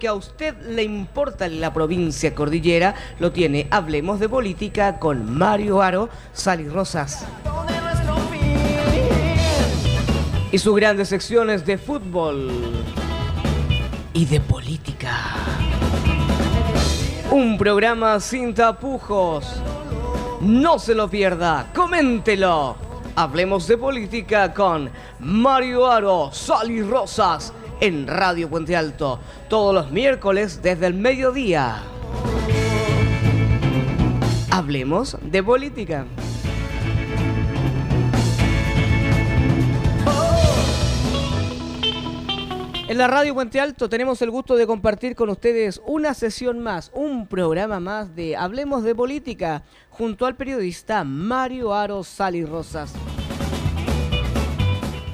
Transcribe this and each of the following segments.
que a usted le importa la provincia cordillera, lo tiene Hablemos de Política con Mario Aro, Sally Rosas. Y sus grandes secciones de fútbol y de política. Un programa sin tapujos. No se lo pierda, coméntelo. Hablemos de política con Mario Aro, Sally Rosas en Radio Puente Alto, todos los miércoles desde el mediodía. Hablemos de política. En la Radio Puente Alto tenemos el gusto de compartir con ustedes una sesión más, un programa más de Hablemos de Política, junto al periodista Mario Aro Sali Rosas.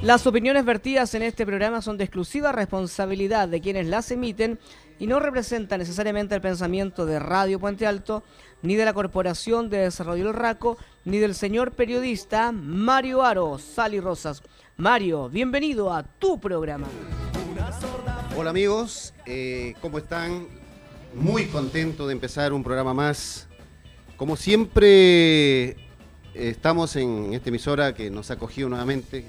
Las opiniones vertidas en este programa son de exclusiva responsabilidad de quienes las emiten y no representan necesariamente el pensamiento de Radio Puente Alto, ni de la Corporación de Desarrollo del Raco, ni del señor periodista Mario Aro, Sali Rosas. Mario, bienvenido a tu programa. Hola amigos, eh, ¿cómo están? Muy contento de empezar un programa más. Como siempre, estamos en esta emisora que nos ha acogido nuevamente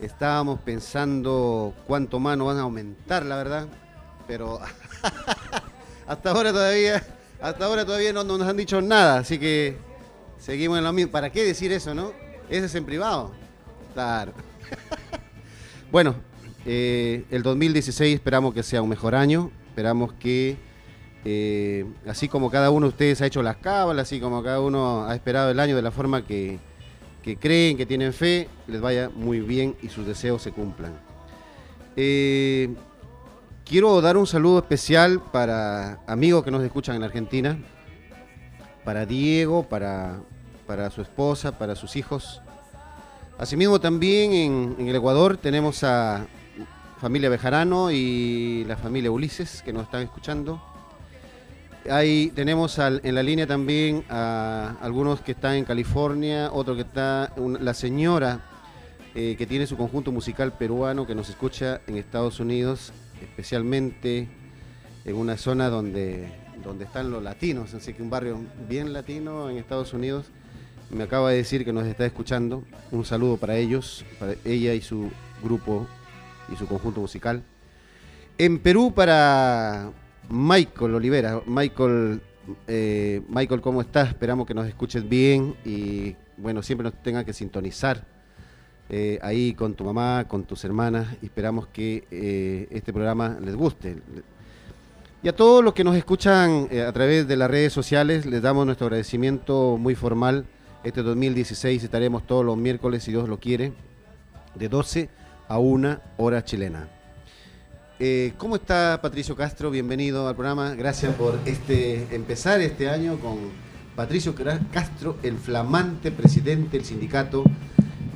Estábamos pensando cuánto más nos van a aumentar, la verdad, pero hasta ahora todavía, hasta ahora todavía no, nos han dicho nada, así que seguimos en lo mismo. ¿Para qué decir eso, no? Ese es en privado. Claro. bueno, eh, el 2016 esperamos que sea un mejor año, esperamos que eh, así como cada uno de ustedes ha hecho las cábalas, así como cada uno ha esperado el año de la forma que, que creen, que tienen fe, les vaya muy bien y sus deseos se cumplan. Eh, quiero dar un saludo especial para amigos que nos escuchan en Argentina, para Diego, para, para su esposa, para sus hijos. Asimismo también en, en el Ecuador tenemos a familia Bejarano y la familia Ulises que nos están escuchando. Ahí tenemos en la línea también a algunos que están en California, otro que está, la señora eh, que tiene su conjunto musical peruano que nos escucha en Estados Unidos, especialmente en una zona donde, donde están los latinos, así que un barrio bien latino en Estados Unidos. Me acaba de decir que nos está escuchando. Un saludo para ellos, para ella y su grupo y su conjunto musical. En Perú para Michael Olivera. Michael, eh, Michael, ¿cómo estás? Esperamos que nos escuches bien y bueno, siempre nos tengan que sintonizar eh, ahí con tu mamá, con tus hermanas esperamos que eh, este programa les guste. Y a todos los que nos escuchan a través de las redes sociales, les damos nuestro agradecimiento muy formal. Este 2016 estaremos todos los miércoles, si Dios lo quiere, de 12 a 1 hora chilena. Eh, ¿Cómo está Patricio Castro? Bienvenido al programa. Gracias por este empezar este año con Patricio Castro, el flamante presidente del sindicato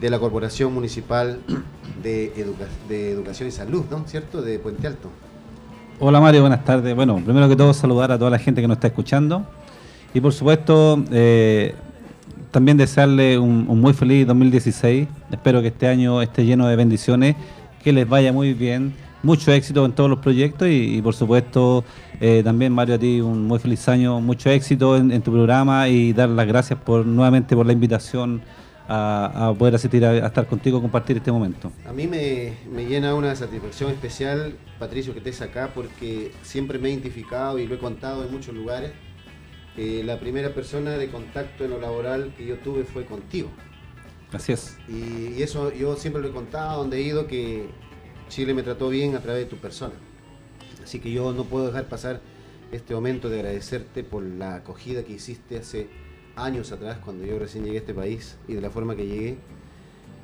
de la Corporación Municipal de, Educación y Salud, ¿no? ¿Cierto? De Puente Alto. Hola Mario, buenas tardes. Bueno, primero que todo saludar a toda la gente que nos está escuchando y por supuesto eh, también desearle un muy feliz 2016. Espero que este año esté lleno de bendiciones, que les vaya muy bien mucho éxito en todos los proyectos y, por supuesto eh, también Mario a ti un muy feliz año, mucho éxito en, tu programa y dar las gracias por nuevamente por la invitación a, poder asistir a, estar contigo compartir este momento. A mí me, llena una satisfacción especial, Patricio, que estés acá porque siempre me he identificado y lo he contado en muchos lugares. la primera persona de contacto en lo laboral que yo tuve fue contigo. Así es. Y, y eso yo siempre lo he contado, donde he ido, que Chile me trató bien a través de tu persona. Así que yo no puedo dejar pasar este momento de agradecerte por la acogida que hiciste hace años atrás cuando yo recién llegué a este país y de la forma que llegué.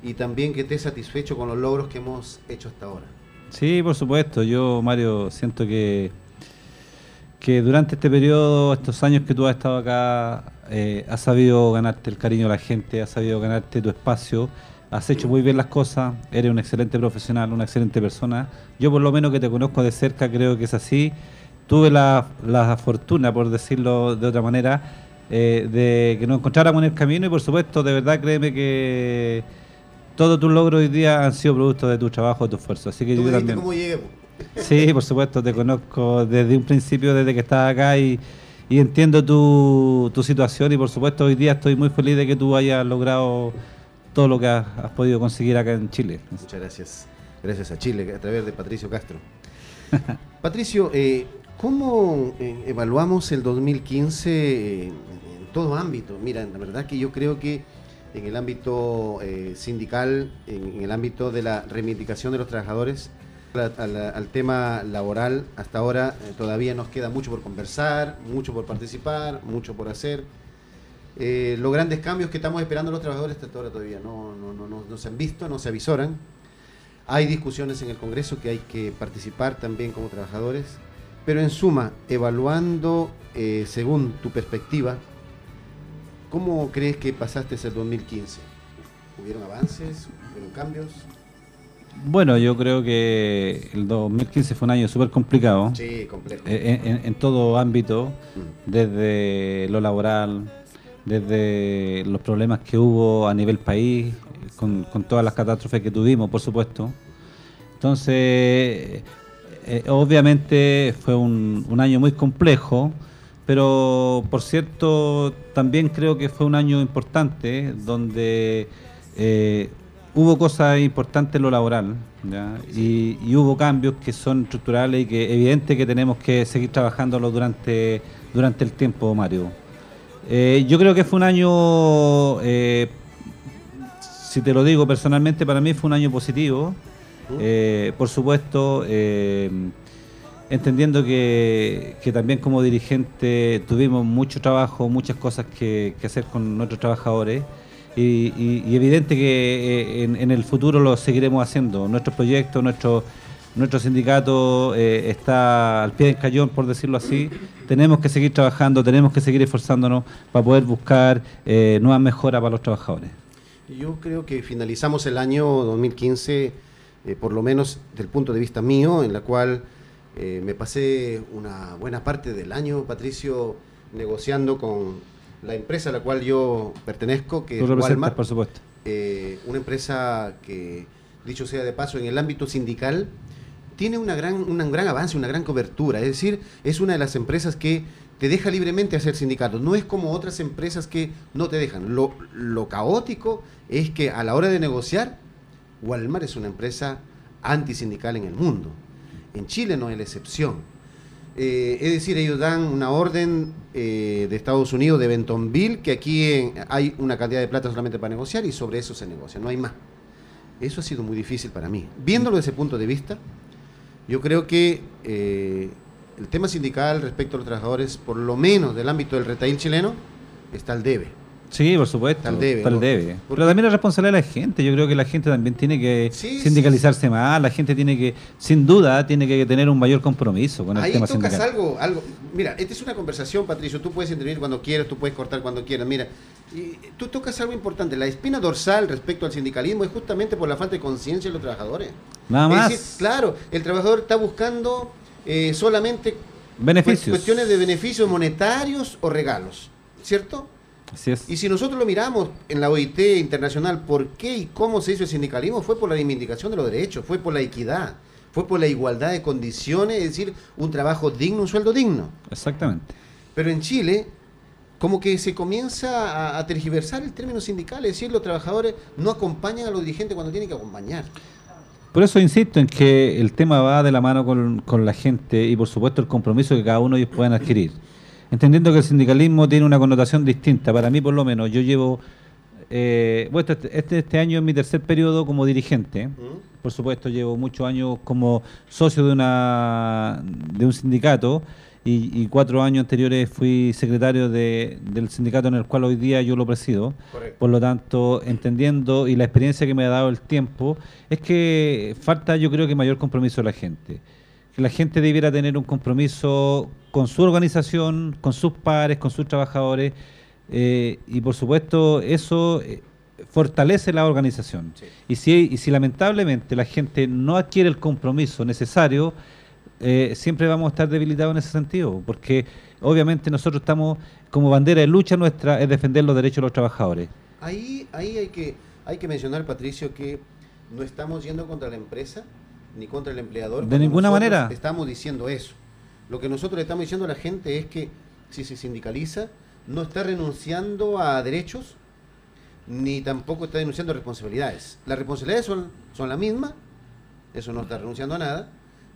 Y también que estés satisfecho con los logros que hemos hecho hasta ahora. Sí, por supuesto. Yo, Mario, siento que, que durante este periodo, estos años que tú has estado acá, eh, has sabido ganarte el cariño de la gente, has sabido ganarte tu espacio has hecho muy bien las cosas, eres un excelente profesional, una excelente persona. Yo por lo menos que te conozco de cerca creo que es así. Tuve la, fortuna, por decirlo de otra manera, eh, de que nos encontráramos en el camino y por supuesto, de verdad créeme que todos tus logros hoy día han sido producto de tu trabajo, de tu esfuerzo. Así que yo también. cómo llegué? Sí, por supuesto, te conozco desde un principio, desde que estás acá y, entiendo tu, tu, situación y por supuesto hoy día estoy muy feliz de que tú hayas logrado todo lo que has, podido conseguir acá en Chile. Muchas gracias. Gracias a Chile, a través de Patricio Castro. Patricio, eh, ¿cómo eh, evaluamos el 2015 en todo ámbito? Mira, la verdad que yo creo que en el ámbito eh, sindical, en, el ámbito de la reivindicación de los trabajadores, al, tema laboral, hasta ahora eh, todavía nos queda mucho por conversar, mucho por participar, mucho por hacer. Eh, los grandes cambios que estamos esperando los trabajadores hasta ahora todavía no, no, no, no, se han visto, no se avisoran. Hay discusiones en el Congreso que hay que participar también como trabajadores, pero en suma, evaluando según tu perspectiva, ¿Cómo crees que pasaste ese 2015? ¿Hubieron avances? ¿Hubieron cambios? Bueno, yo creo que el 2015 fue un año súper complicado. Sí, complejo. Eh, en, todo ámbito, mm. desde lo laboral, desde los problemas que hubo a nivel país, con, todas las catástrofes que tuvimos, por supuesto. Entonces, eh, obviamente fue un, un año muy complejo pero por cierto, también creo que fue un año importante donde eh, hubo cosas importantes en lo laboral Y, hubo cambios que son estructurales y que evidente que tenemos que seguir trabajándolo durante, durante el tiempo, Mario. Eh, yo creo que fue un año, eh, si te lo digo personalmente, para mí fue un año positivo. por supuesto, entendiendo que, también como dirigente tuvimos mucho trabajo, muchas cosas que, hacer con nuestros trabajadores y, evidente que eh, en, el futuro lo seguiremos haciendo. Nuestro proyecto, nuestro, nuestro sindicato eh, está al pie del cañón, por decirlo así. Tenemos que seguir trabajando, tenemos que seguir esforzándonos para poder buscar eh, nuevas mejoras para los trabajadores. Yo creo que finalizamos el año 2015, por lo menos del punto de vista mío, en la cual eh, me pasé una buena parte del año, Patricio, negociando con la empresa a la cual yo pertenezco, que es Walmart. por supuesto. Eh, una empresa que, dicho sea de paso, en el ámbito sindical tiene una gran, un gran avance, una gran cobertura. Es decir, es una de las empresas que te deja libremente hacer sindicatos. No es como otras empresas que no te dejan. Lo, lo caótico es que a la hora de negociar, Walmart es una empresa antisindical en el mundo. En Chile no es la excepción. Eh, es decir, ellos dan una orden eh, de Estados Unidos de Bentonville que aquí hay una cantidad de plata solamente para negociar y sobre eso se negocia, no hay más. Eso ha sido muy difícil para mí. Viéndolo desde ese punto de vista, yo creo que eh, el tema sindical respecto a los trabajadores, por lo menos del ámbito del retail chileno, está al debe. Sí, por supuesto. debe. Pero también la responsabilidad de la gente. Yo creo que la gente también tiene que sindicalizarse más. La gente tiene que, sin duda, tiene que tener un mayor compromiso con el tema tocas algo, algo. Mira, esta es una conversación, Patricio. Tú puedes intervenir cuando quieras, tú puedes cortar cuando quieras. Mira, y tú tocas algo importante. La espina dorsal respecto al sindicalismo es justamente por la falta de conciencia de los trabajadores. Nada más. claro, el trabajador está buscando eh, solamente beneficios. cuestiones de beneficios monetarios o regalos, ¿cierto? Y si nosotros lo miramos en la OIT internacional, ¿por qué y cómo se hizo el sindicalismo? Fue por la reivindicación de los derechos, fue por la equidad, fue por la igualdad de condiciones, es decir, un trabajo digno, un sueldo digno. Exactamente. Pero en Chile, como que se comienza a, tergiversar el término sindical, es decir, los trabajadores no acompañan a los dirigentes cuando tienen que acompañar. Por eso insisto en que el tema va de la mano con, con la gente y por supuesto el compromiso que cada uno de ellos puedan adquirir entendiendo que el sindicalismo tiene una connotación distinta. Para mí, por lo menos, yo llevo, eh, bueno, este, este, este, año es mi tercer periodo como dirigente. Por supuesto, llevo muchos años como socio de, una, de un sindicato y, cuatro años anteriores fui secretario del sindicato en el cual hoy día yo lo presido. Por lo tanto, entendiendo y la experiencia que me ha dado el tiempo, es que falta yo creo que mayor compromiso de la gente que la gente debiera tener un compromiso con su organización, con sus pares, con sus trabajadores, eh, y por supuesto eso eh, fortalece la organización. Y, si, y si lamentablemente la gente no adquiere el compromiso necesario, eh, siempre vamos a estar debilitados en ese sentido, porque obviamente nosotros estamos, como bandera de lucha nuestra, es defender los derechos de los trabajadores. Ahí, ahí hay, que, hay que mencionar, Patricio, que no estamos yendo contra la empresa, ni contra el empleador. De ninguna manera. Estamos diciendo eso. Lo que nosotros le estamos diciendo a la gente es que si se sindicaliza, no está renunciando a derechos, ni tampoco está denunciando responsabilidades. Las responsabilidades son, son las mismas, eso no está renunciando a nada.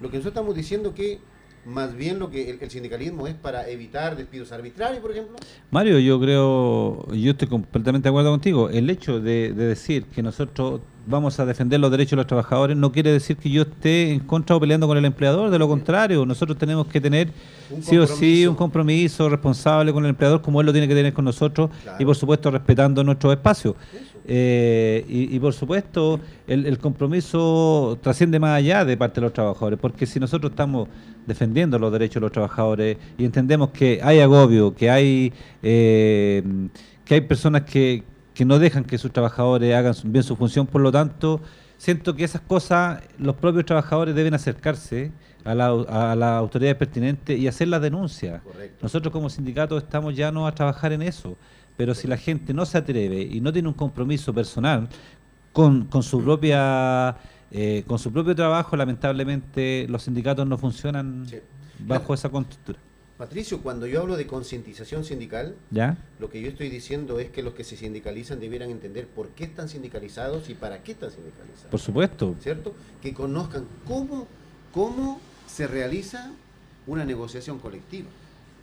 Lo que nosotros estamos diciendo que más bien lo que el, sindicalismo es para evitar despidos arbitrarios, por ejemplo. Mario, yo creo, yo estoy completamente de acuerdo contigo. El hecho de decir que nosotros vamos a defender los derechos de los trabajadores no quiere decir que yo esté en contra o peleando con el empleador. De lo contrario, nosotros tenemos que tener sí o sí un compromiso responsable con el empleador como él lo tiene que tener con nosotros Claro. y por supuesto respetando nuestros espacios. Eso. Eh, y, y por supuesto el, el compromiso trasciende más allá de parte de los trabajadores, porque si nosotros estamos defendiendo los derechos de los trabajadores y entendemos que hay agobio, que hay eh, que hay personas que, que no dejan que sus trabajadores hagan bien su función, por lo tanto siento que esas cosas los propios trabajadores deben acercarse a la, a las autoridades pertinentes y hacer la denuncia. Correcto. Nosotros como sindicato estamos ya no a trabajar en eso, pero si la gente no se atreve y no tiene un compromiso personal con, con su propia eh, con su propio trabajo, lamentablemente los sindicatos no funcionan Sí. bajo esa constructura. Patricio, cuando yo hablo de concientización sindical, ¿Ya? lo que yo estoy diciendo es que los que se sindicalizan debieran entender por qué están sindicalizados y para qué están sindicalizados. Por supuesto. ¿Cierto? Que conozcan cómo, cómo se realiza una negociación colectiva.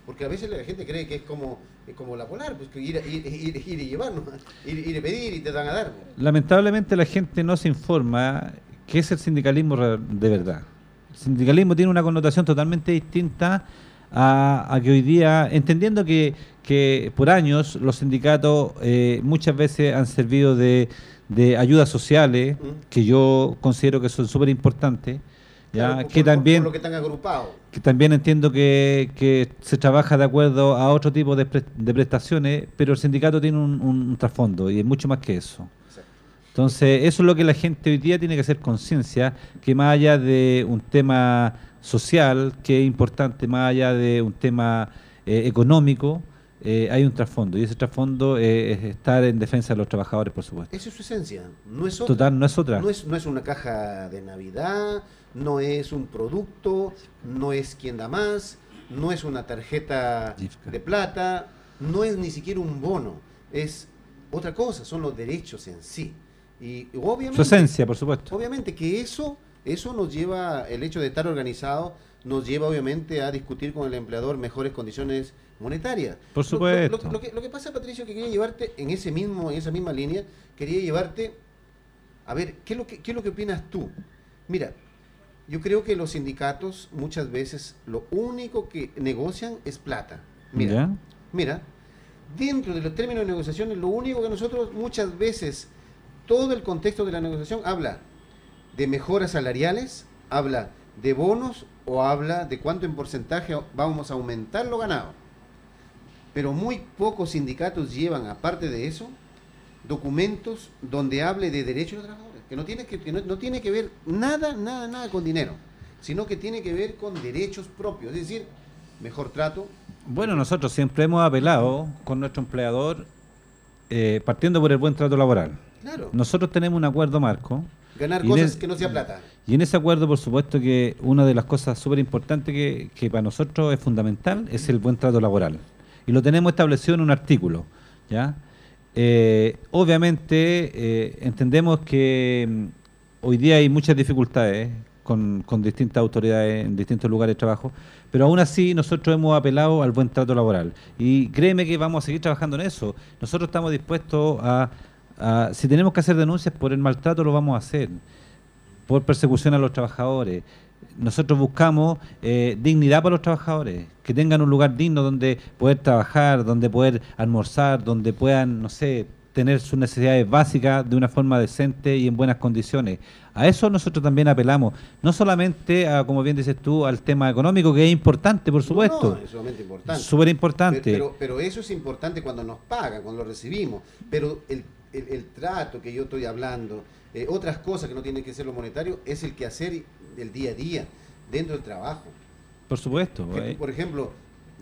Porque a veces la gente cree que es como, es como la polar, pues que ir, ir, ir- ir y llevar, ¿no? ir, ir a pedir y te dan a dar. Lamentablemente la gente no se informa qué es el sindicalismo de verdad. El sindicalismo tiene una connotación totalmente distinta a, a que hoy día, entendiendo que, que por años los sindicatos eh, muchas veces han servido de, de ayudas sociales, Mm. que yo considero que son súper importantes, ya Claro, que por- por también lo que están agrupados. que también entiendo que, que se trabaja de acuerdo a otro tipo de, pre- de prestaciones, pero el sindicato tiene un, un trasfondo y es mucho más que eso. Entonces, eso es lo que la gente hoy día tiene que hacer conciencia, que más allá de un tema social, que es importante, más allá de un tema eh, económico, eh, hay un trasfondo, y ese trasfondo eh, es estar en defensa de los trabajadores, por supuesto. Esa es su esencia. No es otra. Total, no es otra. No es, no es una caja de Navidad, no es un producto, no es quien da más, no es una tarjeta Gifka. de plata, no es ni siquiera un bono, es otra cosa, son los derechos en sí. Y obviamente, Su esencia, por supuesto. obviamente que eso, eso nos lleva, el hecho de estar organizado, nos lleva obviamente a discutir con el empleador mejores condiciones monetarias. Por Lo- lo- lo- supuesto. Lo, que, lo que pasa, Patricio, que quería llevarte en ese mismo, en esa misma línea, quería llevarte a ver, ¿qué es lo que, qué es lo que opinas tú? Mira, yo creo que los sindicatos muchas veces lo único que negocian es plata. Mira, ¿Ya? mira, dentro de los términos de negociaciones, lo único que nosotros muchas veces, todo el contexto de la negociación habla de mejoras salariales, habla de bonos o habla de cuánto en porcentaje vamos a aumentar lo ganado. Pero muy pocos sindicatos llevan, aparte de eso, documentos donde hable de derechos de los trabajadores, que no tiene que, no tiene que ver nada, nada, nada con dinero, sino que tiene que ver con derechos propios, es decir, mejor trato, Bueno, nosotros siempre hemos apelado con nuestro empleador, eh, partiendo por el buen trato laboral. Claro, Nosotros tenemos un acuerdo marco. ganar cosas que no sea plata. Y en ese acuerdo, por supuesto, que una de las cosas súper importantes que, que para nosotros es fundamental es el buen trato laboral. Y lo tenemos establecido en un artículo. ¿ya? Eh, obviamente, eh, entendemos que mm, hoy día hay muchas dificultades con, con distintas autoridades en distintos lugares de trabajo, pero aún así nosotros hemos apelado al buen trato laboral. Y créeme que vamos a seguir trabajando en eso. Nosotros estamos dispuestos a, a- si tenemos que hacer denuncias por el maltrato, lo vamos a hacer por persecución a los trabajadores. Nosotros buscamos eh, dignidad para los trabajadores, que tengan un lugar digno donde poder trabajar, donde poder almorzar, donde puedan, no sé, tener sus necesidades básicas de una forma decente y en buenas condiciones. A eso nosotros también apelamos, no solamente, a, como bien dices tú, al tema económico, que es importante, por supuesto, No, es sumamente importante. súper importante. Pero, pero eso es importante cuando nos pagan, cuando lo recibimos. Pero el, el- el trato que yo estoy hablando, eh, otras cosas que no tienen que ser lo monetario, es el que hacer del día a día, dentro del trabajo. por supuesto. Eh, por ejemplo,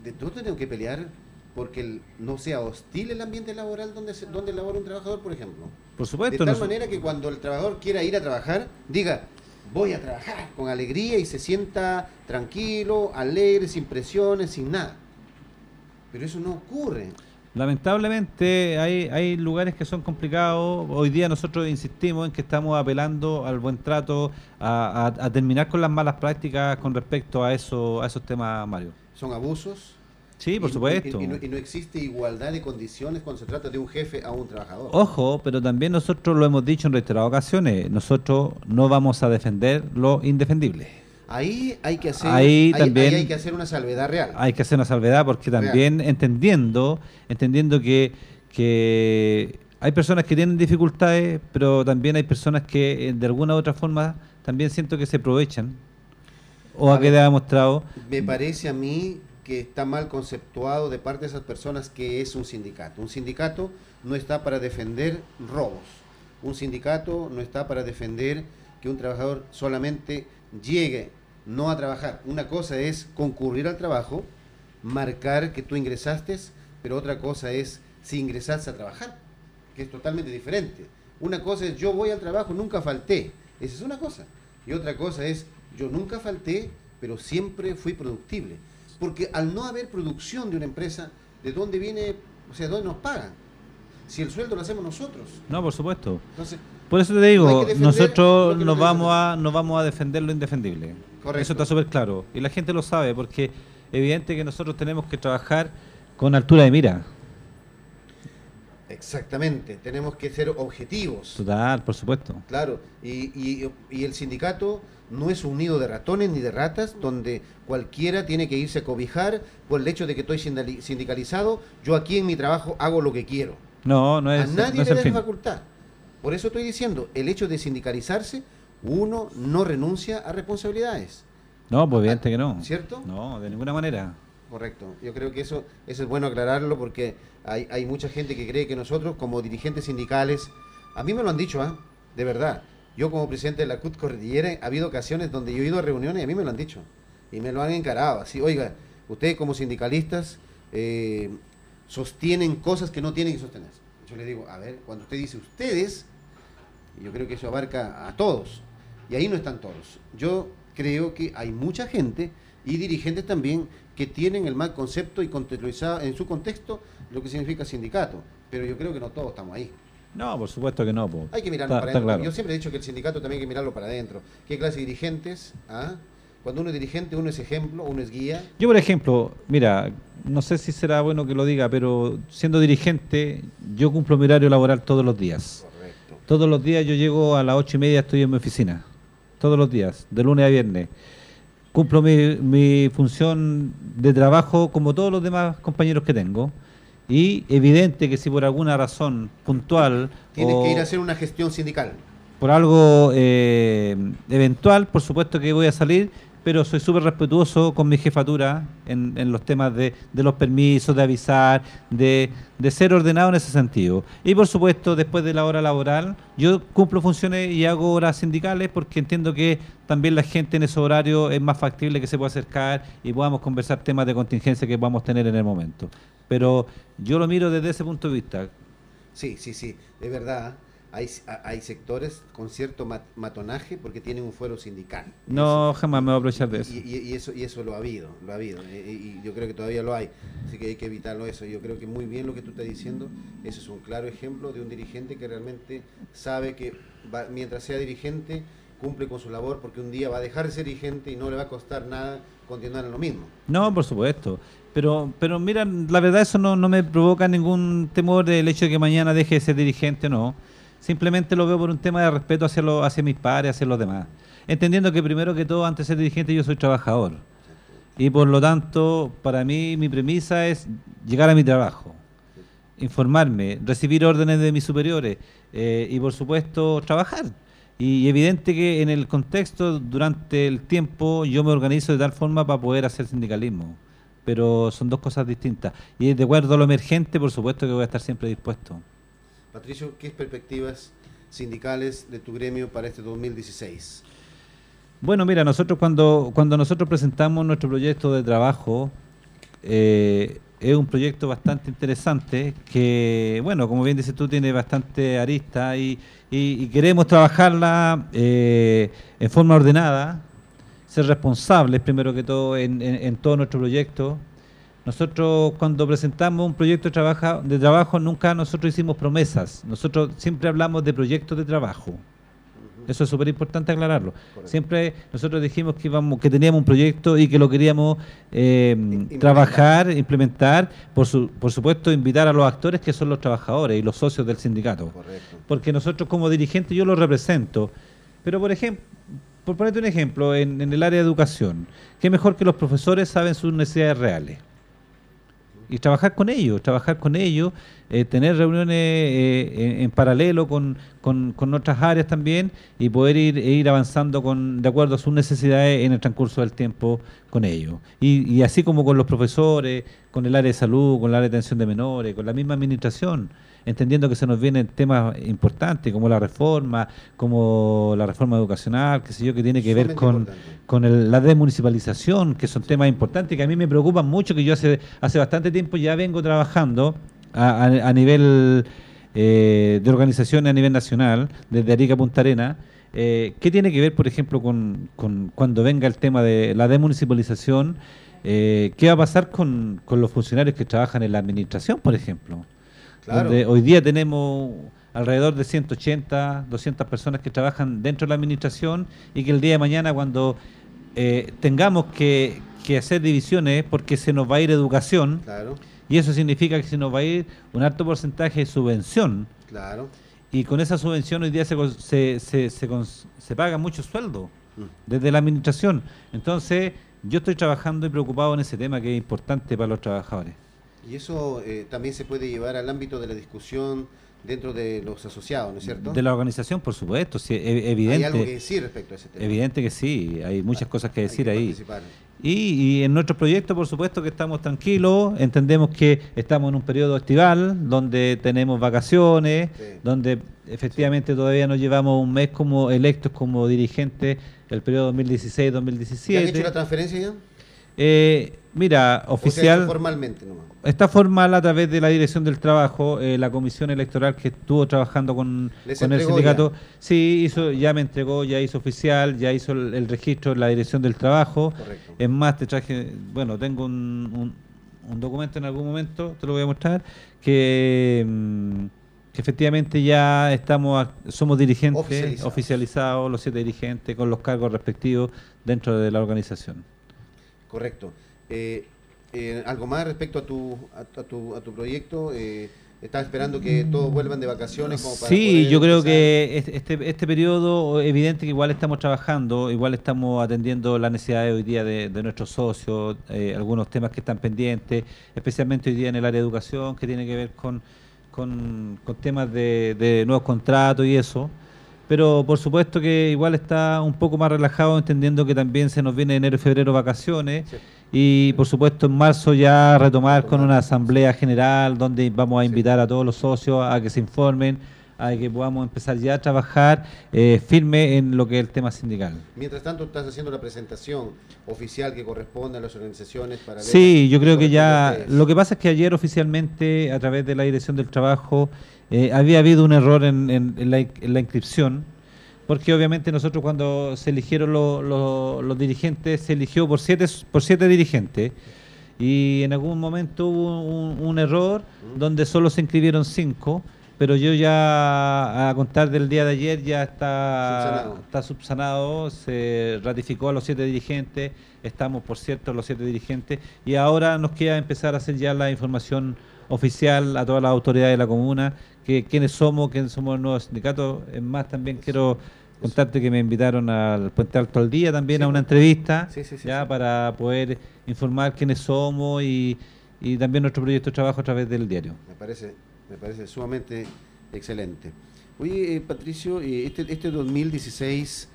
de todo tenemos que pelear porque el- no sea hostil el ambiente laboral donde, se- donde labora un trabajador, por ejemplo. por De supuesto. tal nos- manera que cuando el trabajador quiera ir a trabajar, diga, voy a trabajar con alegría y se sienta tranquilo, alegre, sin presiones, sin nada. Pero eso no ocurre. Lamentablemente hay, hay lugares que son complicados. Hoy día nosotros insistimos en que estamos apelando al buen trato, a, a terminar con las malas prácticas con respecto a, eso, a esos temas, Mario. Son abusos, Sí, por y, supuesto. Y, no, y, no, existe igualdad de condiciones cuando se trata de un jefe a un trabajador. Ojo, pero también nosotros lo hemos dicho en reiteradas ocasiones, nosotros no vamos a defender lo indefendible. Ahí hay que hacer, ahí, también, ahí hay que hacer una salvedad real. Hay que hacer una salvedad porque también real. entendiendo, entendiendo que, que hay personas que tienen dificultades, pero también hay personas que de alguna u otra forma también siento que se aprovechan o a, ha demostrado. Me parece a mí que está mal conceptuado de parte de esas personas que es un sindicato. Un sindicato no está para defender robos. Un sindicato no está para defender que un trabajador solamente llegue no a trabajar. Una cosa es concurrir al trabajo, marcar que tú ingresaste, pero otra cosa es si ingresaste a trabajar, que es totalmente diferente. Una cosa es yo voy al trabajo, nunca falté. Esa es una cosa. Y otra cosa es yo nunca falté, pero siempre fui productible. Porque al no haber producción de una empresa, ¿de dónde viene, o sea, dónde nos pagan? Si el sueldo lo hacemos nosotros. No, por supuesto. Entonces, por eso te digo, no nosotros nos vamos, a, nos vamos a defender lo indefendible. Correcto. Eso está súper claro. Y la gente lo sabe, porque evidente que nosotros tenemos que trabajar con altura de mira. Exactamente, tenemos que ser objetivos. Total, por supuesto. Claro, y, y, y, el sindicato no es un nido de ratones ni de ratas donde cualquiera tiene que irse a cobijar por el hecho de que estoy sindicalizado. Yo aquí en mi trabajo hago lo que quiero. No, no es. A nadie no es le da facultad. Por eso estoy diciendo, el hecho de sindicalizarse, uno no renuncia a responsabilidades. No, pues evidente que no. ¿Cierto? No, de ninguna manera. Correcto. Yo creo que eso, eso es bueno aclararlo porque hay, hay mucha gente que cree que nosotros, como dirigentes sindicales, a mí me lo han dicho, ¿ah? de verdad. Yo como presidente de la CUT Cordillera, ha habido ocasiones donde yo he ido a reuniones y a mí me lo han dicho. Y me lo han encarado. Así, oiga, ustedes como sindicalistas eh, sostienen cosas que no tienen que sostener. Yo le digo, a ver, cuando usted dice ustedes, yo creo que eso abarca a todos. Y ahí no están todos. Yo creo que hay mucha gente y dirigentes también que tienen el mal concepto y contextualizado en su contexto lo que significa sindicato. Pero yo creo que no todos estamos ahí. No, por supuesto que no. Po. Hay que mirarlo Está- para adentro. claro. Yo siempre he dicho que el sindicato también hay que mirarlo para adentro. ¿Qué clase de dirigentes? ¿Ah? Cuando uno es dirigente, uno es ejemplo, uno es guía. Yo, por ejemplo, mira, no sé si será bueno que lo diga, pero siendo dirigente, yo cumplo mi horario laboral todos los días. Correcto. Todos los días yo llego a las ocho y media, estoy en mi oficina. Todos los días, de lunes a viernes. Cumplo mi, mi función de trabajo como todos los demás compañeros que tengo. Y evidente que si por alguna razón puntual Tienes o que ir a hacer una gestión sindical. por algo eh, eventual, por supuesto que voy a salir, pero soy súper respetuoso con mi jefatura en, en los temas de, de los permisos, de avisar, de, de ser ordenado en ese sentido. Y por supuesto, después de la hora laboral, yo cumplo funciones y hago horas sindicales porque entiendo que también la gente en ese horario es más factible que se pueda acercar y podamos conversar temas de contingencia que vamos a tener en el momento. Pero yo lo miro desde ese punto de vista. Sí, sí, sí, de verdad. Hay, hay sectores con cierto mat- matonaje porque tienen un fuero sindical. No, jamás me voy a aprovechar de eso. Y, y- y eso y eso lo ha habido, lo ha habido. Y, y yo creo que todavía lo hay. Así que hay que evitarlo eso. Yo creo que muy bien lo que tú estás diciendo. Eso es un claro ejemplo de un dirigente que realmente sabe que va- mientras sea dirigente cumple con su labor porque un día va a dejar de ser dirigente y no le va a costar nada continuar en lo mismo. No, por supuesto. Pero, pero mira, la verdad eso no, no me provoca ningún temor del hecho de que mañana deje de ser dirigente, no. Simplemente lo veo por un tema de respeto hacia, lo- hacia mis pares, hacia los demás. Entendiendo que primero que todo, antes de ser dirigente, yo soy trabajador. Y por lo tanto, para mí, mi premisa es llegar a mi trabajo, informarme, recibir órdenes de mis superiores eh, y, por supuesto, trabajar. Y evidente que en el contexto, durante el tiempo, yo me organizo de tal forma para poder hacer sindicalismo. Pero son dos cosas distintas. Y de acuerdo a lo emergente, por supuesto que voy a estar siempre dispuesto. Patricio, ¿qué perspectivas sindicales de tu gremio para este 2016? Bueno, mira, nosotros cuando, cuando nosotros presentamos nuestro proyecto de trabajo, eh, es un proyecto bastante interesante que, bueno, como bien dices tú, tiene bastante arista y, queremos trabajarla eh, en forma ordenada, ser responsables primero que todo en, en, todo nuestro proyecto. Nosotros cuando presentamos un proyecto de trabajo, de trabajo nunca nosotros hicimos promesas, nosotros siempre hablamos de proyectos de trabajo. Eso es súper importante aclararlo. Siempre nosotros dijimos que íbamos, que teníamos un proyecto y que lo queríamos eh, trabajar, implementar, por, su, por supuesto invitar a los actores que son los trabajadores y los socios del sindicato. Porque nosotros como dirigentes yo lo represento. Pero por ejemplo, por ponerte un ejemplo, en, en el área de educación, ¿qué mejor que los profesores saben sus necesidades reales? Y trabajar con ellos, trabajar con ellos, eh, tener reuniones eh, en, paralelo con, con, otras áreas también y poder ir, e ir avanzando con de acuerdo a sus necesidades en el transcurso del tiempo con ellos. Y, y así como con los profesores, con el área de salud, con el área de atención de menores, con la misma administración entendiendo que se nos vienen temas importantes como la reforma, como la reforma educacional, que sé yo, que tiene que ver con, con la desmunicipalización, que son temas importantes que a mí me preocupan mucho, que yo hace, hace bastante tiempo ya vengo trabajando a, nivel eh, de organizaciones a nivel nacional, desde Arica a Punta Arena, eh, ¿Qué tiene que ver, por ejemplo, con, con, cuando venga el tema de la desmunicipalización? Eh, ¿Qué va a pasar con, con, los funcionarios que trabajan en la administración, por ejemplo? Hoy día tenemos alrededor de 180, 200 personas que trabajan dentro de la administración y que el día de mañana cuando eh, tengamos que, hacer divisiones porque se nos va a ir educación y eso significa que se nos va a ir un alto porcentaje de subvención. Claro. Y con esa subvención hoy día se, se, se, se, paga mucho sueldo mm. desde la administración. Entonces, yo estoy trabajando y preocupado en ese tema que es importante para los trabajadores. Y eso eh, también se puede llevar al ámbito de la discusión dentro de los asociados, ¿no es cierto? De la organización, por supuesto, sí, e, evidente. ¿Hay algo que decir respecto a ese tema? Evidente que sí, hay muchas ah, cosas que decir ahí. Y, en nuestro proyecto, por supuesto, que estamos tranquilos, entendemos que estamos en un periodo estival, donde tenemos vacaciones, donde efectivamente todavía nos llevamos un mes como electos como dirigentes el periodo 2016-2017. ¿Han hecho la transferencia ya? Eh, mira, oficial... formalmente nomás. Está formal a través de la Dirección del Trabajo, eh, la comisión electoral que estuvo trabajando con, el sindicato. Sí, hizo, ya me entregó, ya hizo oficial, ya hizo el, registro en la Dirección del Trabajo. Correcto. Es más, te traje, bueno, tengo un, un, documento en algún momento, te lo voy a mostrar, que, mm, efectivamente ya estamos somos dirigentes oficializados, los siete dirigentes, con los cargos respectivos dentro de la organización. Correcto. Eh, eh, ¿Algo más respecto a tu, a, tu, a tu proyecto? Eh, ¿Estás esperando que todos vuelvan de vacaciones? Como para sí, yo creo que este, este periodo, evidente que igual estamos trabajando, igual estamos atendiendo las necesidades hoy día de, nuestros socios, eh, algunos temas que están pendientes, especialmente hoy día en el área de educación, que tiene que ver con, con, temas de, de nuevos contratos y eso pero por supuesto que igual está un poco más relajado, entendiendo que también se nos viene enero y febrero vacaciones. Y por supuesto en marzo ya retomar con una asamblea general donde vamos a invitar a todos los socios a que se informen, a que podamos empezar ya a trabajar eh, firme en lo que es el tema sindical. Mientras tanto, estás haciendo la presentación oficial que corresponde a las organizaciones para... Sí, yo creo que ya... Lo que pasa es que ayer oficialmente, a través de la Dirección del Trabajo, eh, había habido un error en, la, inscripción, porque obviamente nosotros cuando se eligieron los dirigentes, se eligió por siete, por siete dirigentes, y en algún momento hubo un, error donde solo se inscribieron cinco, pero yo ya a contar del día de ayer ya está subsanado. está subsanado, se ratificó a los siete dirigentes, estamos por cierto los siete dirigentes, y ahora nos queda empezar a hacer ya la información oficial a todas las autoridades de la comuna, que quiénes somos, quiénes somos el nuevo sindicato. Es más, también quiero contarte que me invitaron al Puente Alto al Día también a una entrevista, ya para poder informar quiénes somos y, y también nuestro proyecto de trabajo a través del diario. Me parece, me parece sumamente excelente. Oye, eh, Patricio, eh, este, este 2016,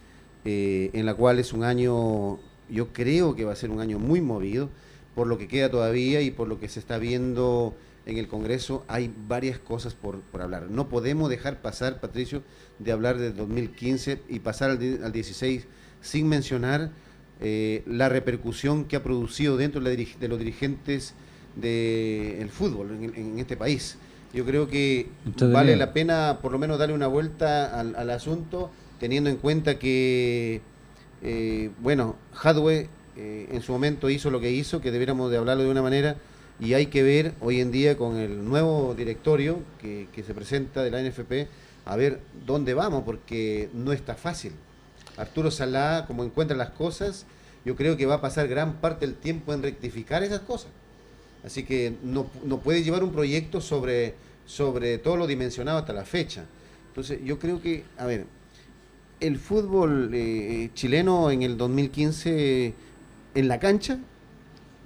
eh, en la cual es un año, yo creo que va a ser un año muy movido, por lo que queda todavía y por lo que se está viendo en el Congreso hay varias cosas por, hablar. No podemos dejar pasar, Patricio, de hablar del 2015 y pasar al, 16 sin mencionar eh, la repercusión que ha producido dentro de, los dirigentes del fútbol en, este país. Yo creo que vale la pena por lo menos darle una vuelta al, asunto, teniendo en cuenta que, eh, bueno, Hadwe eh, en su momento hizo lo que hizo, que debiéramos de hablarlo de una manera, y hay que ver hoy en día con el nuevo directorio que, que se presenta de la NFP, a ver dónde vamos, porque no está fácil. Arturo Salá, como encuentra las cosas, yo creo que va a pasar gran parte del tiempo en rectificar esas cosas. Así que no, puede llevar un proyecto sobre, sobre todo lo dimensionado hasta la fecha. Entonces, yo creo que, a ver, el fútbol eh, chileno en el 2015 en la cancha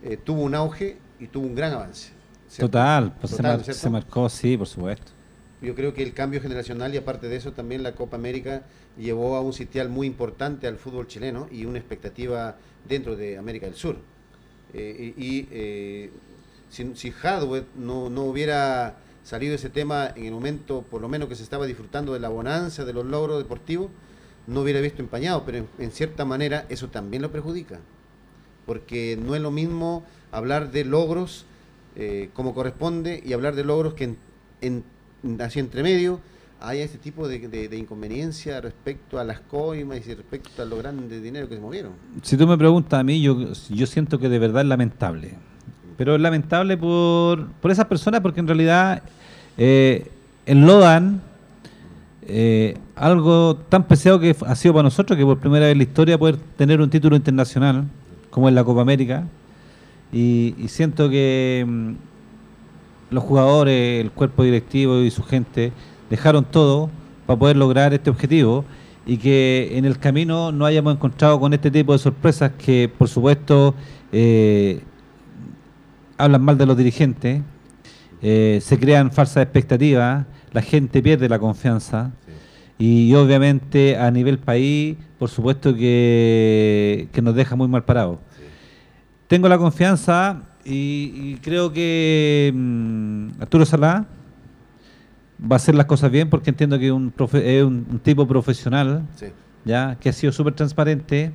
eh, tuvo un auge y tuvo un gran avance. Total, pues se, marcó, sí, por supuesto. Yo creo que el cambio generacional y aparte de eso también la Copa América llevó a un sitial muy importante al fútbol chileno y una expectativa dentro de América del Sur. Eh, y si, si no, no hubiera salido ese tema en el momento, por lo menos que se estaba disfrutando de la bonanza, de los logros deportivos, no hubiera visto empañado, pero en, cierta manera eso también lo perjudica, porque no es lo mismo hablar de logros eh, como corresponde y hablar de logros que en, así entre medio haya este tipo de, de, inconveniencia respecto a las coimas y respecto a lo grande dinero que se movieron. Si tú me preguntas a mí, yo, yo siento que de verdad es lamentable pero es lamentable por, por esas personas porque en realidad eh, enlodan eh, algo tan preciado que ha sido para nosotros que por primera vez en la historia poder tener un título internacional como es la Copa América y, siento que mm, los jugadores, el cuerpo directivo y su gente dejaron todo para poder lograr este objetivo y que en el camino no hayamos encontrado con este tipo de sorpresas que por supuesto eh, hablan mal de los dirigentes, eh, se crean falsas expectativas, la gente pierde la confianza y obviamente a nivel país, por supuesto que, nos deja muy mal parados. Tengo la confianza y, creo que mm, Arturo Salá va a hacer las cosas bien porque entiendo que es un, tipo profesional, ya que ha sido súper transparente.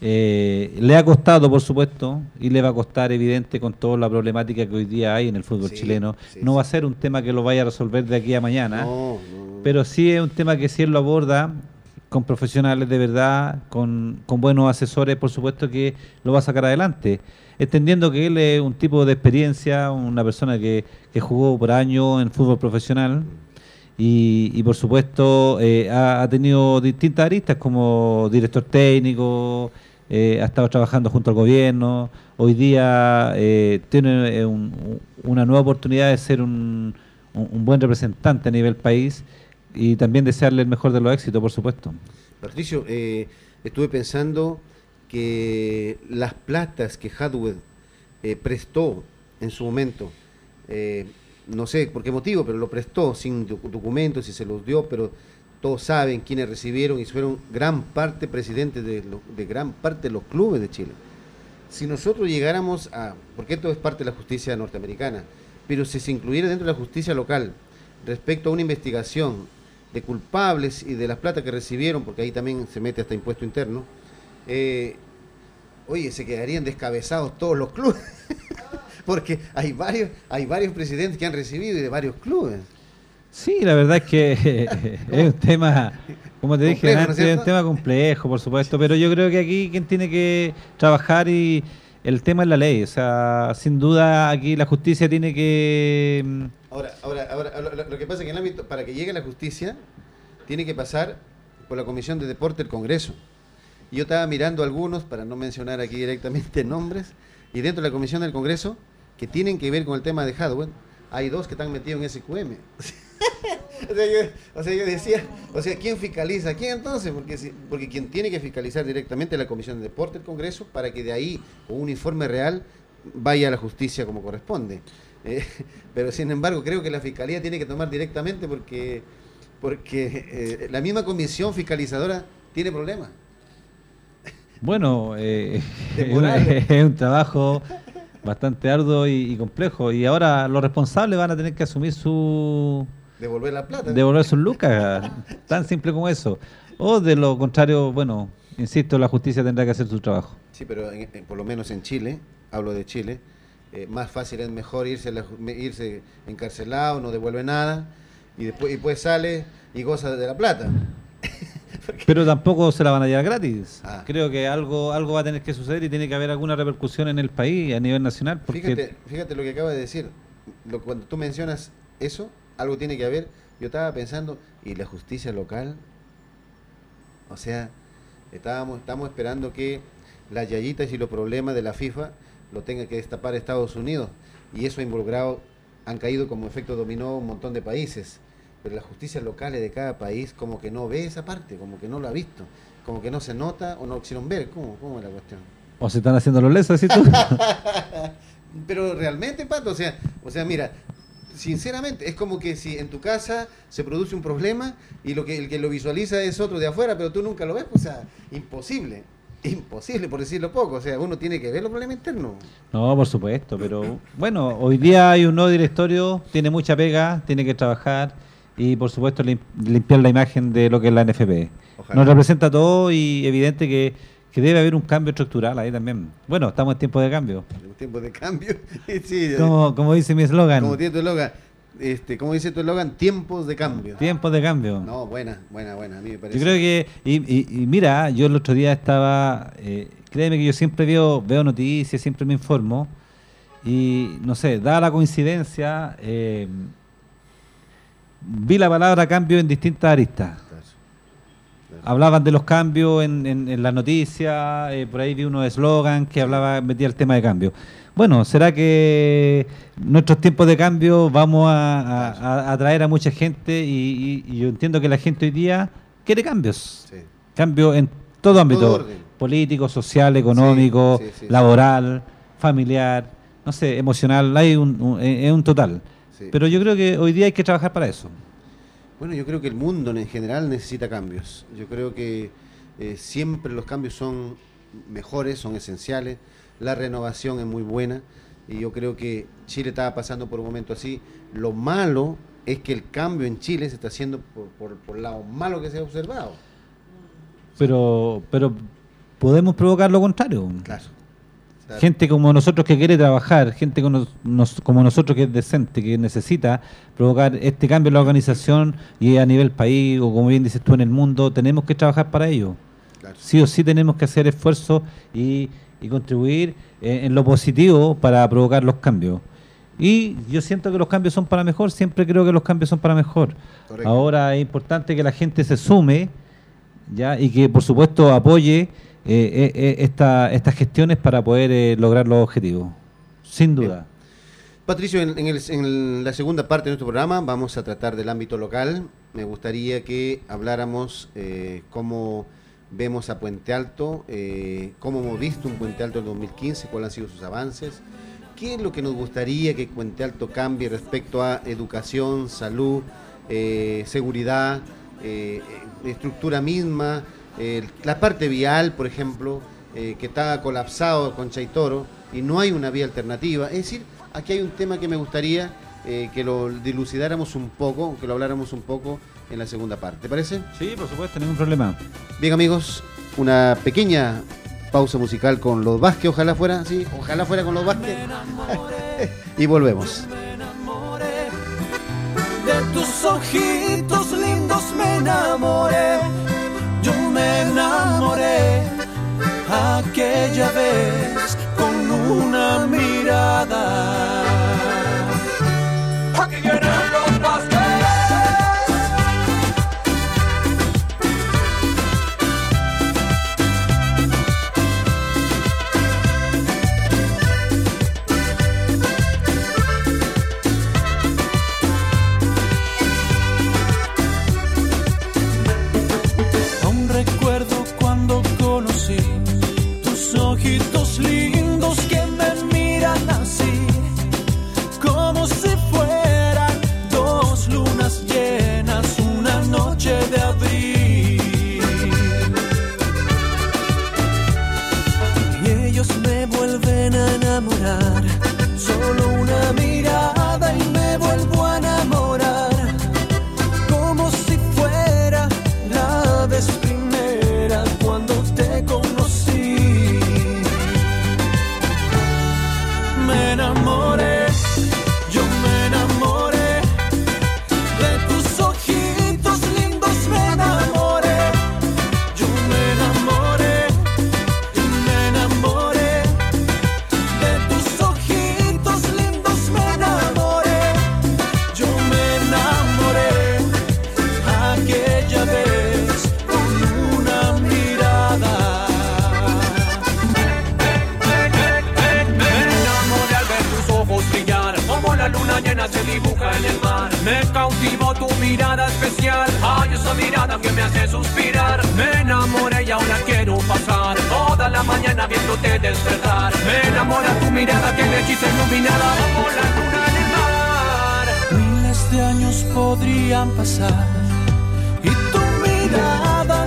Eh, le ha costado, por supuesto, y le va a costar, evidente, con toda la problemática que hoy día hay en el fútbol chileno. no va a ser un tema que lo vaya a resolver de aquí a mañana, pero sí es un tema que si él lo aborda con profesionales de verdad, con, buenos asesores, por supuesto que lo va a sacar adelante. Entendiendo que él es un tipo de experiencia, una persona que, jugó por años en fútbol profesional. Y, por supuesto eh, ha, tenido distintas aristas como director técnico, eh, ha estado trabajando junto al gobierno, hoy día eh, tiene eh, una nueva oportunidad de ser un, buen representante a nivel país y también desearle el mejor de los éxitos, por supuesto. Patricio, estuve pensando que las platas que Hadwood prestó en su momento, no sé por qué motivo, pero lo prestó sin documentos y se los dio, pero todos saben quiénes recibieron y fueron gran parte presidentes de, gran parte de los clubes de Chile. Si nosotros llegáramos a, porque esto es parte de la justicia norteamericana, pero si se incluyera dentro de la justicia local respecto a una investigación de culpables y de las plata que recibieron, porque ahí también se mete hasta impuesto interno, eh, oye, se quedarían descabezados todos los clubes, porque hay varios, hay varios presidentes que han recibido y de varios clubes. Sí, la verdad es que es un tema, como te dije antes, es un tema complejo, por supuesto, pero yo creo que aquí quien tiene que trabajar y el tema es la ley, o sea, sin duda aquí la justicia tiene que... Ahora, ahora, ahora lo, que pasa es que en el ámbito, para que llegue la justicia, tiene que pasar por la Comisión de Deporte del Congreso. Yo estaba mirando algunos, para no mencionar aquí directamente nombres, y dentro de la Comisión del Congreso, que tienen que ver con el tema de hardware, hay dos que están metidos en SQM. o, sea, yo, decía, o sea, ¿quién fiscaliza? ¿Quién entonces? Porque, porque quien tiene que fiscalizar directamente es la Comisión de Deporte del Congreso para que de ahí un informe real vaya a la justicia como corresponde. Eh, pero sin embargo, creo que la Fiscalía tiene que tomar directamente porque, porque eh, la misma comisión fiscalizadora tiene problemas. Bueno, eh, es un trabajo bastante arduo y, complejo. Y ahora los responsables van a tener que asumir su... Devolver la plata. Devolver sus lucas, tan simple como eso. O de lo contrario, bueno, insisto, la justicia tendrá que hacer su trabajo. Sí, pero por lo menos en Chile, hablo de Chile, eh, más fácil es mejor irse, irse encarcelado, no devuelve nada, y después, y después sale y goza de la plata. Pero tampoco se la van a llevar gratis. Ah. Creo que algo algo va a tener que suceder y tiene que haber alguna repercusión en el país a nivel nacional. Fíjate, fíjate lo que acaba de decir. Lo, cuando tú mencionas eso, algo tiene que haber. Yo estaba pensando, ¿y la justicia local? O sea, estábamos, estamos esperando que las yayitas y los problemas de la FIFA lo tenga que destapar Estados Unidos. Y eso ha involucrado, han caído como efecto dominó un montón de países pero las justicias locales de cada país como que no ve esa parte, como que no lo ha visto, como que no se nota o no lo quisieron ver. ¿Cómo, cómo es la cuestión? ¿O se están haciendo los lesos, así tú? pero realmente, Pato, o sea, o sea, mira, sinceramente, es como que si en tu casa se produce un problema y lo que el que lo visualiza es otro de afuera, pero tú nunca lo ves, o sea, imposible. Imposible, por decirlo poco. O sea, uno tiene que ver los problemas internos. No, por supuesto, pero bueno, hoy día hay un nuevo directorio, tiene mucha pega, tiene que trabajar y por supuesto limpiar la imagen de lo que es la NFP. Nos representa todo y evidente que, debe haber un cambio estructural ahí también. Bueno, estamos en tiempo de cambio. Tiempo de cambio, sí. Como, como dice mi eslogan. Como tiene tu eslogan. Este, como dice tu eslogan, tiempos de cambio. Tiempos de cambio. No, buena, buena, buena. A mí me parece. Yo creo que, y, mira, yo el otro día estaba, eh, créeme que yo siempre veo, veo noticias, siempre me informo, y no sé, da la coincidencia, eh, vi la palabra cambio en distintas aristas. Hablaban de los cambios en, en, las noticias, eh, por ahí vi unos eslogan que hablaba, metía el tema de cambio. Bueno, ¿será que nuestros tiempos de cambio vamos a, atraer a, mucha gente y, yo entiendo que la gente hoy día quiere cambios? Cambios en todo ámbito, político, social, económico, laboral, familiar, no sé, emocional, hay un, es un total. Pero yo creo que hoy día hay que trabajar para eso. Bueno, yo creo que el mundo en general necesita cambios. Yo creo que eh, siempre los cambios son mejores, son esenciales. La renovación es muy buena y yo creo que Chile estaba pasando por un momento así. Lo malo es que el cambio en Chile se está haciendo por, por, por lado malo que se ha observado. Pero, pero podemos provocar lo contrario. Claro. Gente como nosotros que quiere trabajar, gente como, nosotros que es decente, que necesita provocar este cambio en la organización y a nivel país o como bien dices tú en el mundo, tenemos que trabajar para ello. Sí o sí tenemos que hacer esfuerzo y, contribuir en, en, lo positivo para provocar los cambios. Y yo siento que los cambios son para mejor, siempre creo que los cambios son para mejor. Ahora es importante que la gente se sume ya y que por supuesto apoye eh, eh, esta, estas gestiones para poder eh, lograr los objetivos, sin duda. Patricio, en, la segunda parte de nuestro programa vamos a tratar del ámbito local. Me gustaría que habláramos cómo vemos a Puente Alto, cómo hemos visto un Puente Alto en 2015, cuáles han sido sus avances, qué es lo que nos gustaría que Puente Alto cambie respecto a educación, salud, seguridad, estructura misma, la parte vial, por ejemplo, eh, que está colapsado con Chaitoro y no hay una vía alternativa. Es decir, aquí hay un tema que me gustaría eh, que lo dilucidáramos un poco, que lo habláramos un poco en la segunda parte. ¿Te parece? Sí, por supuesto, ningún problema. Bien, amigos, una pequeña pausa musical con los Vázquez, ojalá fuera, sí, ojalá fuera con los Vázquez. y volvemos. De tus ojitos lindos me enamoré y tu mirada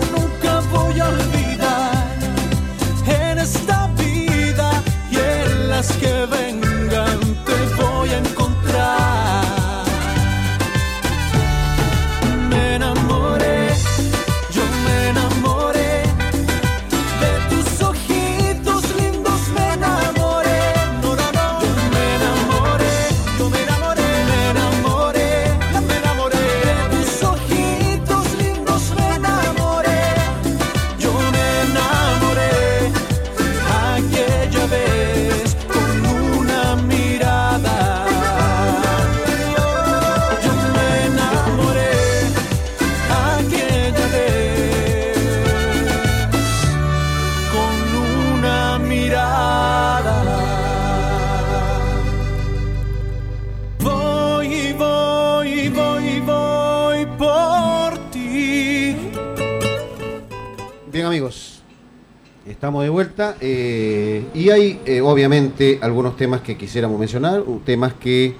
estamos de vuelta eh, y hay eh, obviamente algunos temas que quisiéramos mencionar, temas que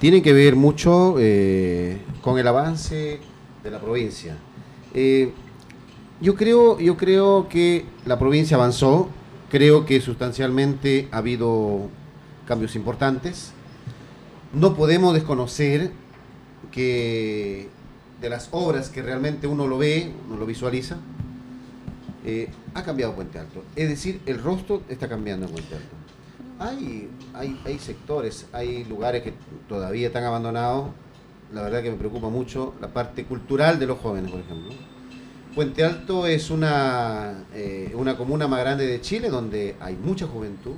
tienen que ver mucho eh, con el avance de la provincia. Eh, yo creo, yo creo que la provincia avanzó, creo que sustancialmente ha habido cambios importantes. No podemos desconocer que de las obras que realmente uno lo ve, uno lo visualiza, eh, ha cambiado Puente Alto. Es decir, el rostro está cambiando en Puente Alto. Hay, hay, hay sectores, hay lugares que todavía están abandonados. La verdad que me preocupa mucho la parte cultural de los jóvenes, por ejemplo. Puente Alto es una, eh, una comuna más grande de Chile donde hay mucha juventud,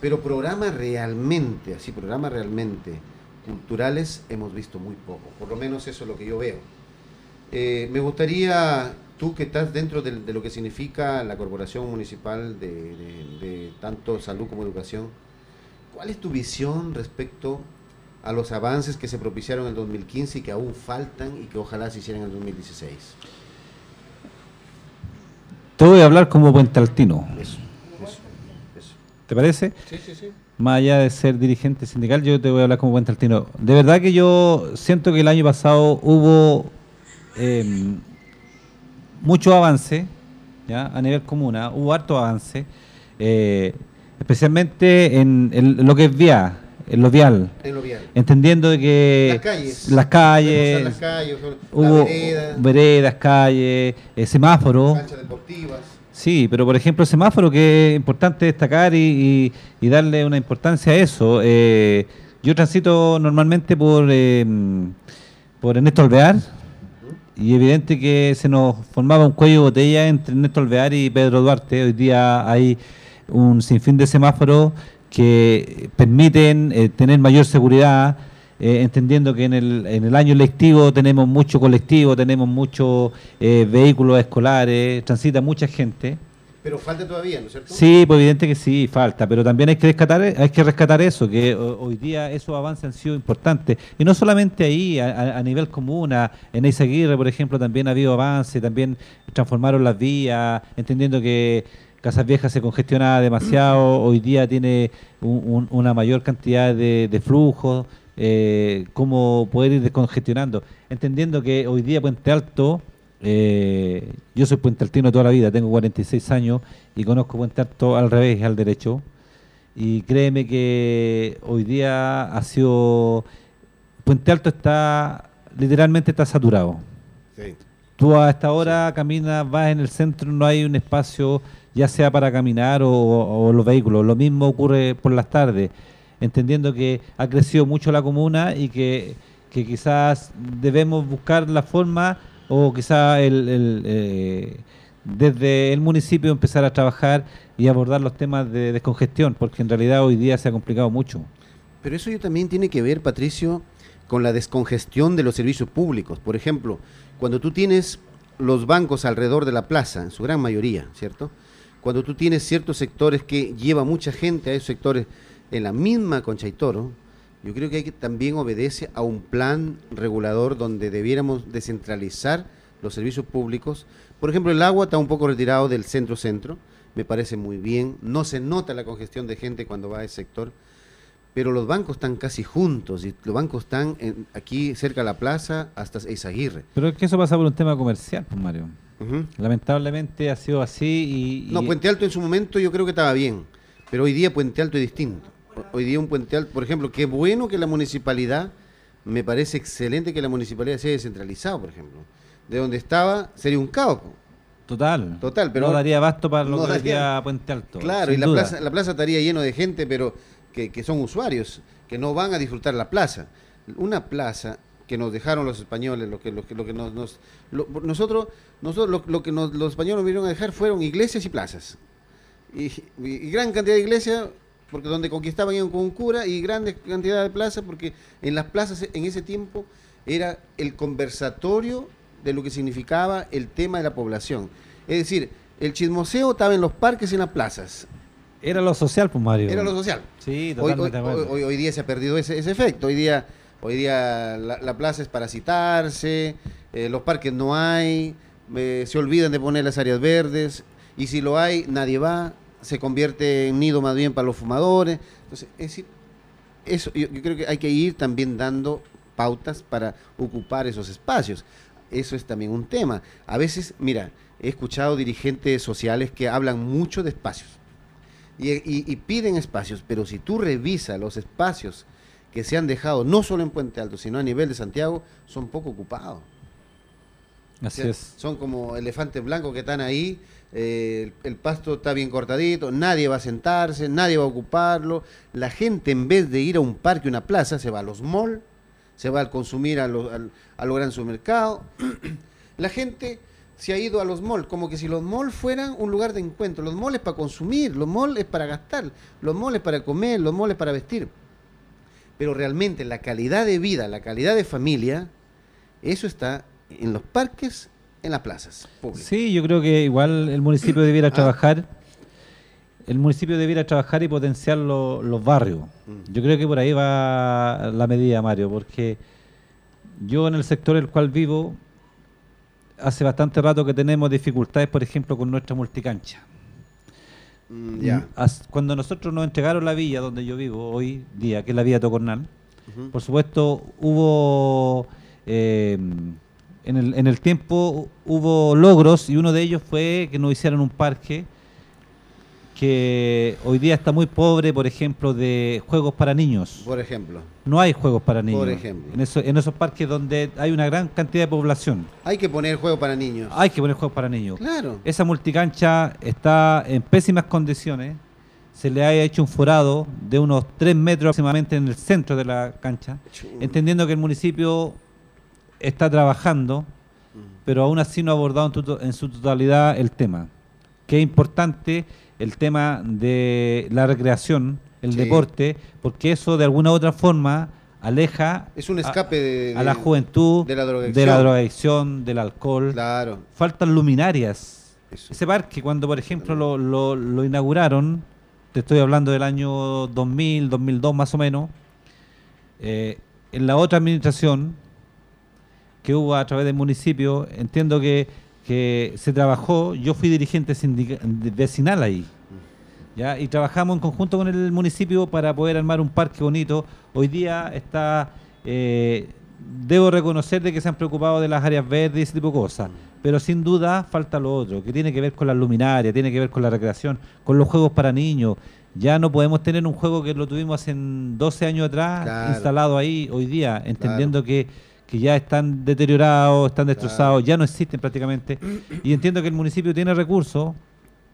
pero programas realmente, así programas realmente culturales hemos visto muy poco. Por lo menos eso es lo que yo veo. Eh, me gustaría, tú que estás dentro de, de lo que significa la Corporación Municipal de, de- de tanto salud como educación, ¿cuál es tu visión respecto a los avances que se propiciaron en el 2015 y que aún faltan y que ojalá se hicieran en el 2016? Te voy a hablar como puentaltino. Eso, eso, eso. ¿Te parece? Sí, sí, sí. Más allá de ser dirigente sindical, yo te voy a hablar como puentaltino. De verdad que yo siento que el año pasado hubo eh, mucho avance ¿ya? a nivel comuna, hubo harto avance, eh, especialmente en, en lo que es vía, en lo vial, En lo vial. entendiendo de que Las calles. las calles, las calles, la hubo vereda, veredas, calles, eh, semáforos. canchas deportivas. Sí, pero por ejemplo el semáforo que es importante destacar y, y- y darle una importancia a eso. eh, yo transito normalmente por eh, por Ernesto Alvear y evidente que se nos formaba un cuello de botella entre Ernesto Alvear y Pedro Duarte. Hoy día hay un sinfín de semáforos que permiten eh, tener mayor seguridad, eh, entendiendo que en el, en el año lectivo tenemos mucho colectivo, tenemos muchos eh, vehículos escolares, transita mucha gente. Pero falta todavía, ¿no es cierto? Sí, pues evidente que sí, falta, pero también hay que rescatar, hay que rescatar eso, que ho- hoy día esos avances han sido importantes. Y no solamente ahí, a, nivel comuna, en Eizaguirre, por ejemplo, también ha habido avances, también transformaron las vías, entendiendo que Casas Viejas se congestionaba demasiado, hoy día tiene un- un- una mayor cantidad de, de flujo, eh, cómo poder ir descongestionando, entendiendo que hoy día Puente Alto eh, yo soy puentealtino toda la vida, tengo 46 años y conozco Puente Alto al revés, al derecho. Y créeme que hoy día ha sido... Puente Alto está, literalmente está saturado. Sí. Tú a esta hora caminas, vas en el centro, no hay un espacio ya sea para caminar o, o los vehículos. Lo mismo ocurre por las tardes, entendiendo que ha crecido mucho la comuna y que, que quizás debemos buscar la forma o quizás el, el, eh, desde el municipio empezar a trabajar y abordar los temas de descongestión, porque en realidad hoy día se ha complicado mucho. Pero eso yo también tiene que ver, Patricio, con la descongestión de los servicios públicos. Por ejemplo, cuando tú tienes los bancos alrededor de la plaza, en su gran mayoría, ¿cierto? Cuando tú tienes ciertos sectores que lleva mucha gente a esos sectores en la misma Concha y Toro, yo creo que, hay que también obedece a un plan regulador donde debiéramos descentralizar los servicios públicos. Por ejemplo, el agua está un poco retirado del centro-centro, me parece muy bien, no se nota la congestión de gente cuando va a ese sector, pero los bancos están casi juntos y los bancos están en- aquí cerca de la plaza hasta Eizaguirre. Pero es que eso pasa por un tema comercial, pues Mario. Lamentablemente ha sido así y... No, Puente Alto en su momento yo creo que estaba bien, pero hoy día Puente Alto es distinto. Hoy día un Puente Alto, por ejemplo, qué bueno que la municipalidad, me parece excelente que la municipalidad sea descentralizada, por ejemplo. De donde estaba sería un caos. Total. Total, pero- No daría basto para lo no que daría- Puente Alto. Claro, y la duda. plaza, la plaza estaría lleno de gente, pero que, que son usuarios, que no van a disfrutar la plaza. Una plaza que nos dejaron los españoles, lo que, lo que, lo que nos, nos- lo- nosotros, nosotros lo, lo que nos- los españoles nos vinieron a dejar fueron iglesias y plazas. Y gran cantidad de iglesias, porque donde conquistaban iban con un cura, y grande cantidad de plazas, porque en las plazas en ese tiempo era el conversatorio de lo que significaba el tema de la población. Es decir, el chismoseo estaba en los parques y en las plazas. Era lo social, pues Mario. Era lo social. Sí, Hoy, hoy, totalmente hoy- hoy día se ha perdido ese, ese efecto. Hoy día, hoy día la, la plaza es para citarse, eh, los parques no hay, eh, se olvidan de poner las áreas verdes, y si lo hay, nadie va, se convierte en nido más bien para los fumadores. Entonces, es decir, eso, yo, yo creo que hay que ir también dando pautas para ocupar esos espacios. Eso es también un tema. A veces, mira, he escuchado dirigentes sociales que hablan mucho de espacios y, y- y piden espacios, pero si tú revisas los espacios que se han dejado, no solo en Puente Alto, sino a nivel de Santiago, son poco ocupados. O Así sea, es. Son como elefantes blancos que están ahí, eh, el, pasto está bien cortadito, nadie va a sentarse, nadie va a ocuparlo. La gente en vez de ir a un parque, una plaza, se va a los malls, se va a consumir a los, al- a gran. La gente se ha ido a los malls, como que si los malls fueran un lugar de encuentro. Los malls es para consumir, los malls es para gastar, los malls es para comer, los malls es para vestir. Pero realmente la calidad de vida, la calidad de familia, eso está en los parques, en las plazas públicas. Sí, yo creo que igual el municipio debiera Ah. trabajar, el municipio debiera trabajar y potenciar lo- los barrios. Mm. Yo creo que por ahí va la medida, Mario, porque yo en el sector en el cual vivo, hace bastante rato que tenemos dificultades, por ejemplo, con nuestra multicancha. Mm, Cuando nosotros nos entregaron la villa donde yo vivo hoy día, que es la villa Tocornal, por supuesto hubo eh, en, el, en el tiempo hubo logros y uno de ellos fue que nos hicieron un parque que hoy día está muy pobre, por ejemplo, de juegos para niños. Por ejemplo, No hay juegos para niños. ejemplo. En, eso- en esos parques donde hay una gran cantidad de población. hay que poner juego para niños. Hay que poner juegos para niños. Claro. Esa multicancha está en pésimas condiciones. Se le ha hecho un forado de unos 3 metros aproximadamente en el centro de la cancha, entendiendo que el municipio está trabajando, pero aún así no ha abordado en, tu- en su totalidad el tema. Que es importante el tema de la recreación, el Sí. deporte, porque eso de alguna u otra forma aleja Es un a- escape de, a, la juventud de la drogadicción. de la drogadicción, del alcohol Claro. faltan luminarias. Eso. Ese parque, cuando por ejemplo lo, lo- lo inauguraron, te estoy hablando del año 2000, 2002 más o menos, eh, en la otra administración que hubo a través del municipio, entiendo que, que se trabajó, yo fui dirigente vecinal ahí. ¿ya? Y trabajamos en conjunto con el municipio para poder armar un parque bonito. Hoy día está, eh, debo reconocer de que se han preocupado de las áreas verdes y ese tipo de cosas, pero sin duda falta lo otro, que tiene que ver con la luminaria, tiene que ver con la recreación, con los juegos para niños. Ya no podemos tener un juego que lo tuvimos hace 12 años atrás Claro. instalado ahí hoy día, entendiendo que, que ya están deteriorados, están destrozados, ya no existen prácticamente. Y entiendo que el municipio tiene recursos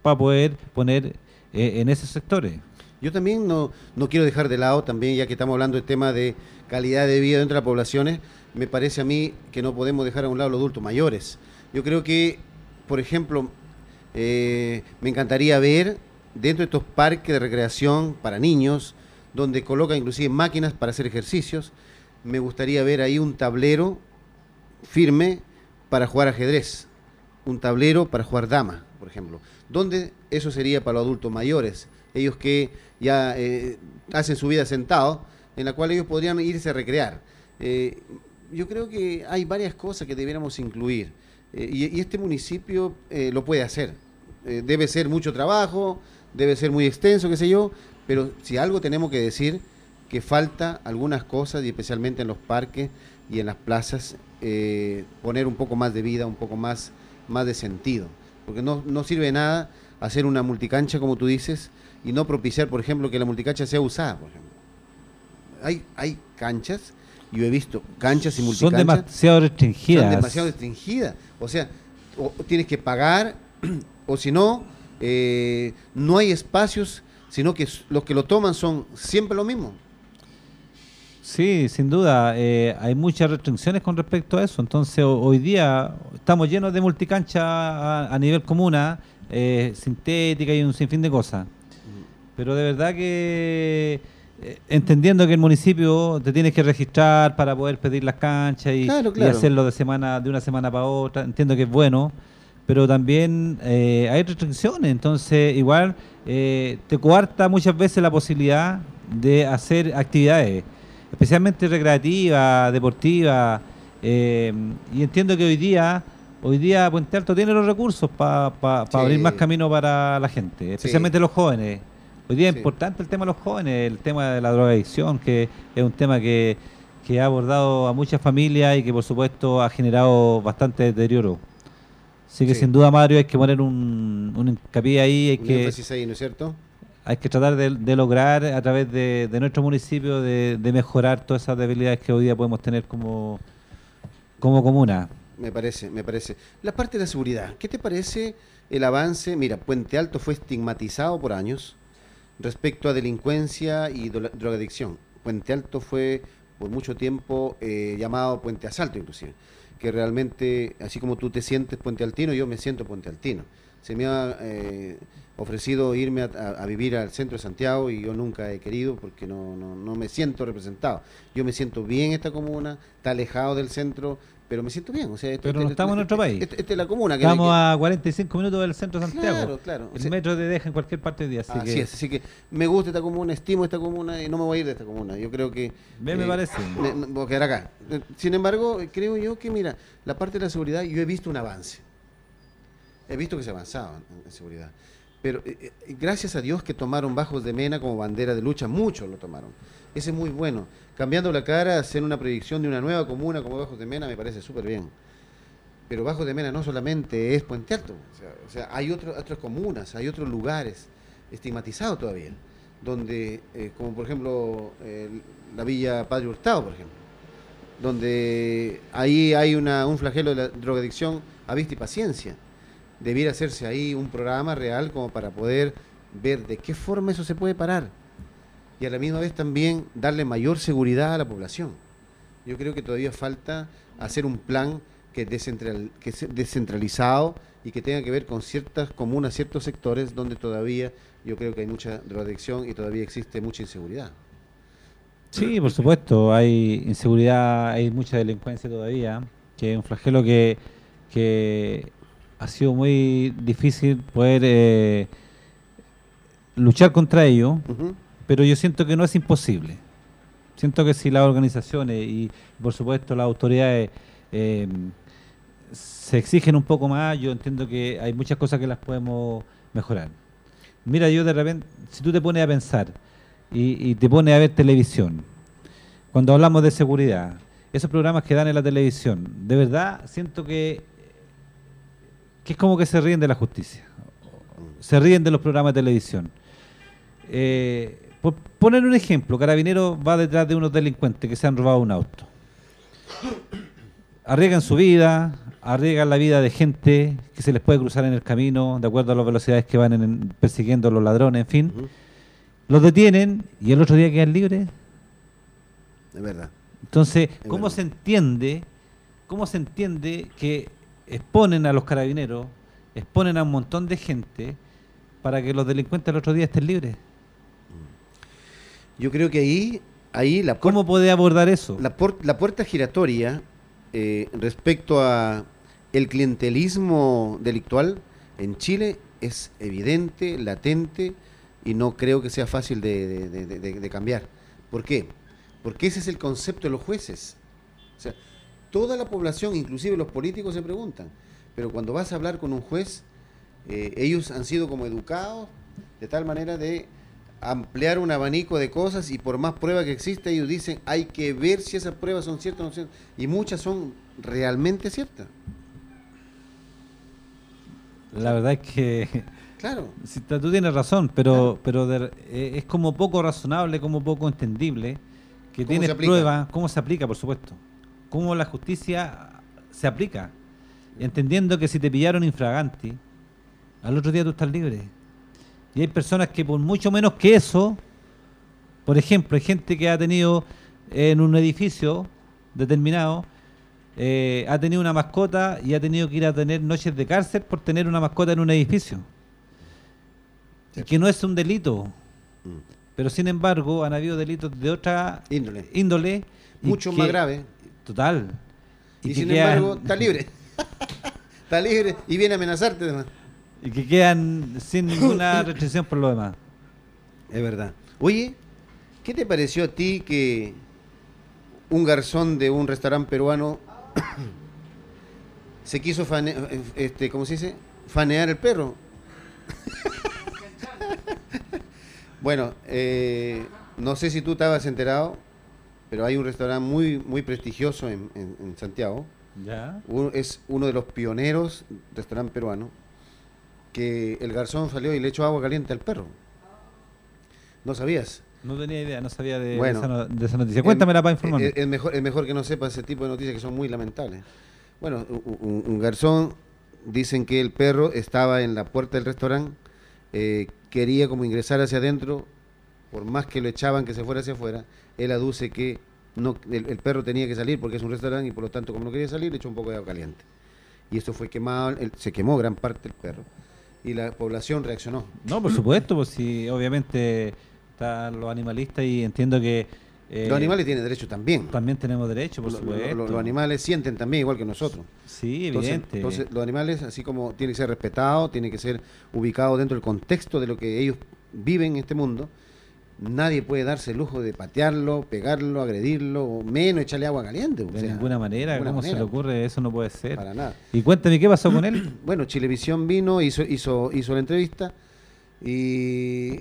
para poder poner eh, en esos sectores. Yo también no, no quiero dejar de lado, también ya que estamos hablando del tema de calidad de vida dentro de las poblaciones, me parece a mí que no podemos dejar a un lado los adultos mayores. Yo creo que, por ejemplo, eh, me encantaría ver dentro de estos parques de recreación para niños, donde colocan inclusive máquinas para hacer ejercicios, me gustaría ver ahí un tablero firme para jugar ajedrez, un tablero para jugar dama, por ejemplo. ¿Dónde eso sería para los adultos mayores? Ellos que ya eh, hacen su vida sentados, en la cual ellos podrían irse a recrear. Eh, yo creo que hay varias cosas que debiéramos incluir eh, y, y este municipio eh, lo puede hacer. Debe ser mucho trabajo, debe ser muy extenso, qué sé yo, pero si algo tenemos que decir, que falta algunas cosas y especialmente en los parques y en las plazas, eh, poner un poco más de vida, un poco más, más de sentido. Porque no, no sirve de nada hacer una multicancha, como tú dices, y no propiciar, por ejemplo, que la multicancha sea usada, por ejemplo. Hay, hay canchas, yo he visto canchas y Son multicanchas. demasiado restringidas. Son demasiado restringidas. O sea, o tienes que pagar, o si no, eh, no hay espacios, sino que los que lo toman son siempre lo mismo. Sí, sin duda. eh, hay muchas restricciones con respecto a eso. Entonces, ho- hoy día estamos llenos de multicancha a, a nivel comuna, eh, sintética y un sinfín de cosas. Pero de verdad que eh, entendiendo que el municipio te tienes que registrar para poder pedir las canchas y, Claro, y claro. hacerlo de semana de una semana para otra, entiendo que es bueno, pero también eh, hay restricciones, entonces igual eh, te coarta muchas veces la posibilidad de hacer actividades, especialmente recreativas, deportivas, eh, y entiendo que hoy día hoy día Puente Alto tiene los recursos para Sí. abrir más camino para la gente, especialmente los jóvenes. Hoy día es importante el tema de los jóvenes, el tema de la drogadicción, que es un tema que, que ha abordado a muchas familias y que por supuesto ha generado bastante deterioro. Así que sin duda, Mario, hay que poner un, un hincapié ahí, hay Un que, énfasis ahí, ¿no es cierto? Hay que tratar de, de lograr a través de, nuestro municipio de, mejorar todas esas debilidades que hoy día podemos tener como, como comuna. Me parece, me parece. La parte de la seguridad, ¿qué te parece el avance? Mira, Puente Alto fue estigmatizado por años respecto a delincuencia y dro- drogadicción. Puente Alto fue por mucho tiempo eh, llamado Puente Asalto inclusive, que realmente, así como tú te sientes Puente Altino, yo me siento Puente Altino. Se me ha eh, ofrecido irme a, a- a vivir al centro de Santiago y yo nunca he querido porque no, no, no me siento representado. Yo me siento bien en esta comuna, está alejado del centro, pero me siento bien. O sea, esto- Pero no esto- estamos en esto- otro país. Esta esta es la comuna. Que Estamos que- a 45 minutos del centro de Santiago. Claro, claro. O El sea, metro te deja en cualquier parte del día. Así, Así que, es, así que me gusta esta comuna, estimo esta comuna y no me voy a ir de esta comuna. Yo creo que... Me parece. me- me voy a quedar acá. Eh, Sin embargo, eh, creo yo que, mira, la parte de la seguridad, yo he visto un avance. He visto que se ha avanzado en, seguridad. Pero eh, eh, gracias a Dios que tomaron Bajos de Mena como bandera de lucha, muchos lo tomaron. Ese es muy bueno. Cambiando la cara, hacer una predicción de una nueva comuna como Bajos de Mena me parece súper bien. Pero Bajos de Mena no solamente es Puente Alto, o sea, hay otro- otras comunas, hay otros lugares estigmatizados todavía, donde, eh, como por ejemplo la Villa Padre Hurtado, por ejemplo, donde ahí hay una, un flagelo de la drogadicción a vista y paciencia. Debiera hacerse ahí un programa real como para poder ver de qué forma eso se puede parar y a la misma vez también darle mayor seguridad a la población. Yo creo que todavía falta hacer un plan que, descentral, que sea descentralizado y que tenga que ver con ciertas comunas, ciertos sectores donde todavía yo creo que hay mucha drogadicción y todavía existe mucha inseguridad. Sí, por supuesto, hay inseguridad, hay mucha delincuencia todavía, que es un flagelo que, que ha sido muy difícil poder eh, luchar contra ello, pero yo siento que no es imposible. Siento que si las organizaciones y, por supuesto, las autoridades eh, se exigen un poco más, yo entiendo que hay muchas cosas que las podemos mejorar. Mira, yo de repente, si tú te pones a pensar y, y te pones a ver televisión, cuando hablamos de seguridad, esos programas que dan en la televisión, de verdad siento que, que es como que se ríen de la justicia, se ríen de los programas de televisión. Eh, por poner un ejemplo, Carabinero va detrás de unos delincuentes que se han robado un auto. Arriesgan su vida, arriesgan la vida de gente que se les puede cruzar en el camino, de acuerdo a las velocidades que van en- persiguiendo los ladrones, en fin. Los detienen y el otro día quedan libres. Es verdad. Entonces, ¿cómo verdad. se entiende, cómo se entiende que exponen a los carabineros, exponen a un montón de gente para que los delincuentes el otro día estén libres? Yo creo que ahí, ahí la, ¿Cómo puede abordar eso? la, la puerta giratoria eh, respecto a el clientelismo delictual en Chile es evidente, latente y no creo que sea fácil de, de- de- de- de cambiar. ¿Por qué? Porque ese es el concepto de los jueces. O sea, toda la población, inclusive los políticos, se preguntan. Pero cuando vas a hablar con un juez, eh, ellos han sido como educados de tal manera de ampliar un abanico de cosas y por más pruebas que exista, ellos dicen, hay que ver si esas pruebas son ciertas o no ciertas. Y muchas son realmente ciertas. La verdad es que Claro. si tú tienes razón, pero pero de- eh, es como poco razonable, como poco entendible que ¿Cómo tienes pruebas, cómo se aplica, por supuesto. Cómo la justicia se aplica, entendiendo que si te pillaron infraganti, al otro día tú estás libre. Y hay personas que por mucho menos que eso, por ejemplo, hay gente que ha tenido en un edificio determinado, eh, ha tenido una mascota y ha tenido que ir a tener noches de cárcel por tener una mascota en un edificio. Y que no es un delito. Mm. Pero sin embargo, han habido delitos de otra Índole. índole. Mucho más grave. Total. Y, sin quedan- embargo, está libre. está libre y viene a amenazarte además. Y que quedan sin ninguna restricción por lo demás. Es verdad. Oye, ¿qué te pareció a ti que un garzón de un restaurante peruano se quiso fane- este, ¿cómo se dice? fanear el perro? bueno, eh, no sé si tú estabas enterado, pero hay un restaurante muy, muy prestigioso en, en- en Santiago. Ya. Uno- es uno de los pioneros restaurante peruano que el garzón salió y le echó agua caliente al perro. ¿No sabías? No tenía idea, no sabía de, Bueno. esa, no- de esa noticia. Cuéntamela para informarme. es mejor, es mejor que no sepa ese tipo de noticias que son muy lamentables. Bueno, un garzón, dicen que el perro estaba en la puerta del restaurante, eh, quería como ingresar hacia adentro, por más que lo echaban que se fuera hacia afuera, él aduce que no, el, el perro tenía que salir porque es un restaurante y por lo tanto como no quería salir le echó un poco de agua caliente. Y esto fue quemado, el- se quemó gran parte del perro. Y la población reaccionó. No, por supuesto, pues sí, obviamente están los animalistas y entiendo que... eh, los animales tienen derecho también. También tenemos derecho, por Lo- lo- supuesto. lo- los animales sienten también igual que nosotros. Sí, Entonces, evidente. entonces, los animales, así como tienen que ser respetados, tienen que ser ubicados dentro del contexto de lo que ellos viven en este mundo, nadie puede darse el lujo de patearlo, pegarlo, agredirlo, o menos echarle agua caliente. de sea, ninguna manera, de ninguna ¿cómo se le ocurre? Eso no puede ser. Para nada. Y cuéntame, ¿qué pasó con él? Bueno, Chilevisión vino, hizo, hizo, hizo la entrevista y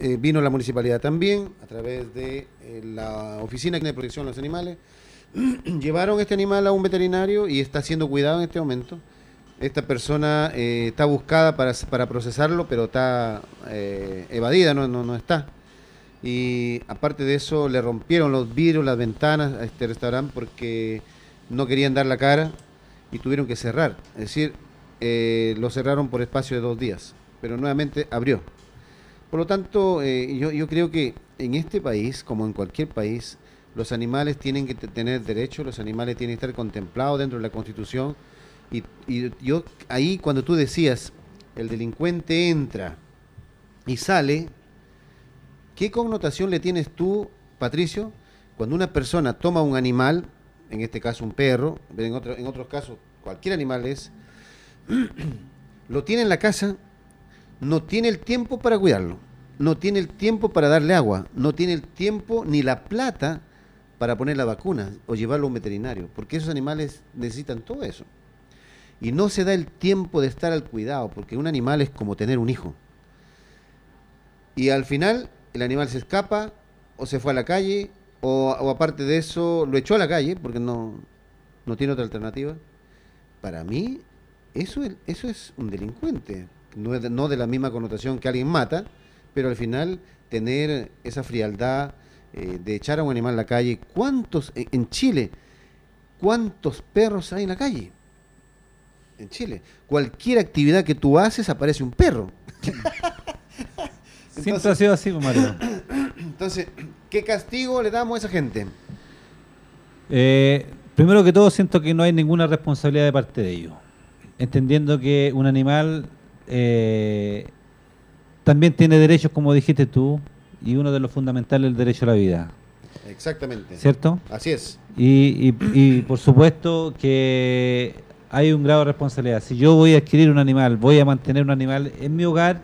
eh, vino la municipalidad también a través de eh, la oficina de protección de los animales. Llevaron este animal a un veterinario y está siendo cuidado en este momento. Esta persona eh, está buscada para, para procesarlo, pero está evadida, no, no, no está. Y aparte de eso, le rompieron los vidrios, las ventanas a este restaurante porque no querían dar la cara y tuvieron que cerrar. Es decir, eh, lo cerraron por espacio de dos días, pero nuevamente abrió. Por lo tanto, eh, yo, yo creo que en este país, como en cualquier país, los animales tienen que te- tener derechos, los animales tienen que estar contemplados dentro de la Constitución. Y, y yo ahí cuando tú decías, el delincuente entra y sale, ¿qué connotación le tienes tú, Patricio, cuando una persona toma un animal, en este caso un perro, en, en otros casos cualquier animal es, lo tiene en la casa, no tiene el tiempo para cuidarlo, no tiene el tiempo para darle agua, no tiene el tiempo ni la plata para poner la vacuna o llevarlo a un veterinario, porque esos animales necesitan todo eso. Y no se da el tiempo de estar al cuidado, porque un animal es como tener un hijo. Y al final el animal se escapa o se fue a la calle o, aparte de eso lo echó a la calle porque no, no tiene otra alternativa. Para mí eso es, eso es un delincuente, no, es de, no de la misma connotación que alguien mata, pero al final tener esa frialdad eh, de echar a un animal a la calle. ¿Cuántos en Chile? ¿Cuántos perros hay en la calle? En Chile. Cualquier actividad que tú haces aparece un perro. Siempre Entonces- ha sido así, Mario. Entonces, ¿qué castigo le damos a esa gente? Eh, primero que todo, siento que no hay ninguna responsabilidad de parte de ellos. Entendiendo que un animal eh, también tiene derechos, como dijiste tú, y uno de los fundamentales es el derecho a la vida. Exactamente. ¿Cierto? Así es. Y, y- y, por supuesto que hay un grado de responsabilidad. Si yo voy a adquirir un animal, voy a mantener un animal en mi hogar,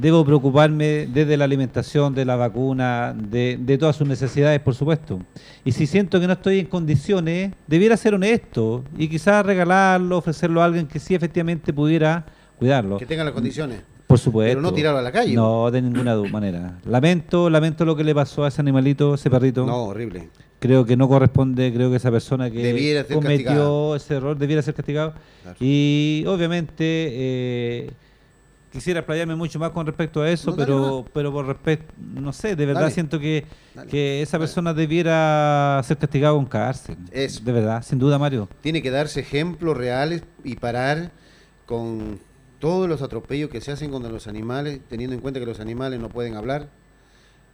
debo preocuparme desde la alimentación, de la vacuna, de, de, todas sus necesidades, por supuesto. Y si siento que no estoy en condiciones, debiera ser honesto y quizás regalarlo, ofrecerlo a alguien que sí efectivamente pudiera cuidarlo. Que tenga las condiciones. Por supuesto. Pero no tirarlo a la calle. No, de ninguna manera. Lamento, lamento lo que le pasó a ese animalito, ese perrito. No, horrible. Creo que no corresponde, creo que esa persona que cometió castigado. ese error debiera ser castigado. Claro. Y obviamente eh, quisiera explayarme mucho más con respecto a eso, No, pero pero por respecto, no sé, de verdad Dale. siento que, Dale. que esa Dale. persona debiera ser castigado con cárcel. Eso. De verdad, sin duda, Mario. Tiene que darse ejemplos reales y parar con todos los atropellos que se hacen contra los animales, teniendo en cuenta que los animales no pueden hablar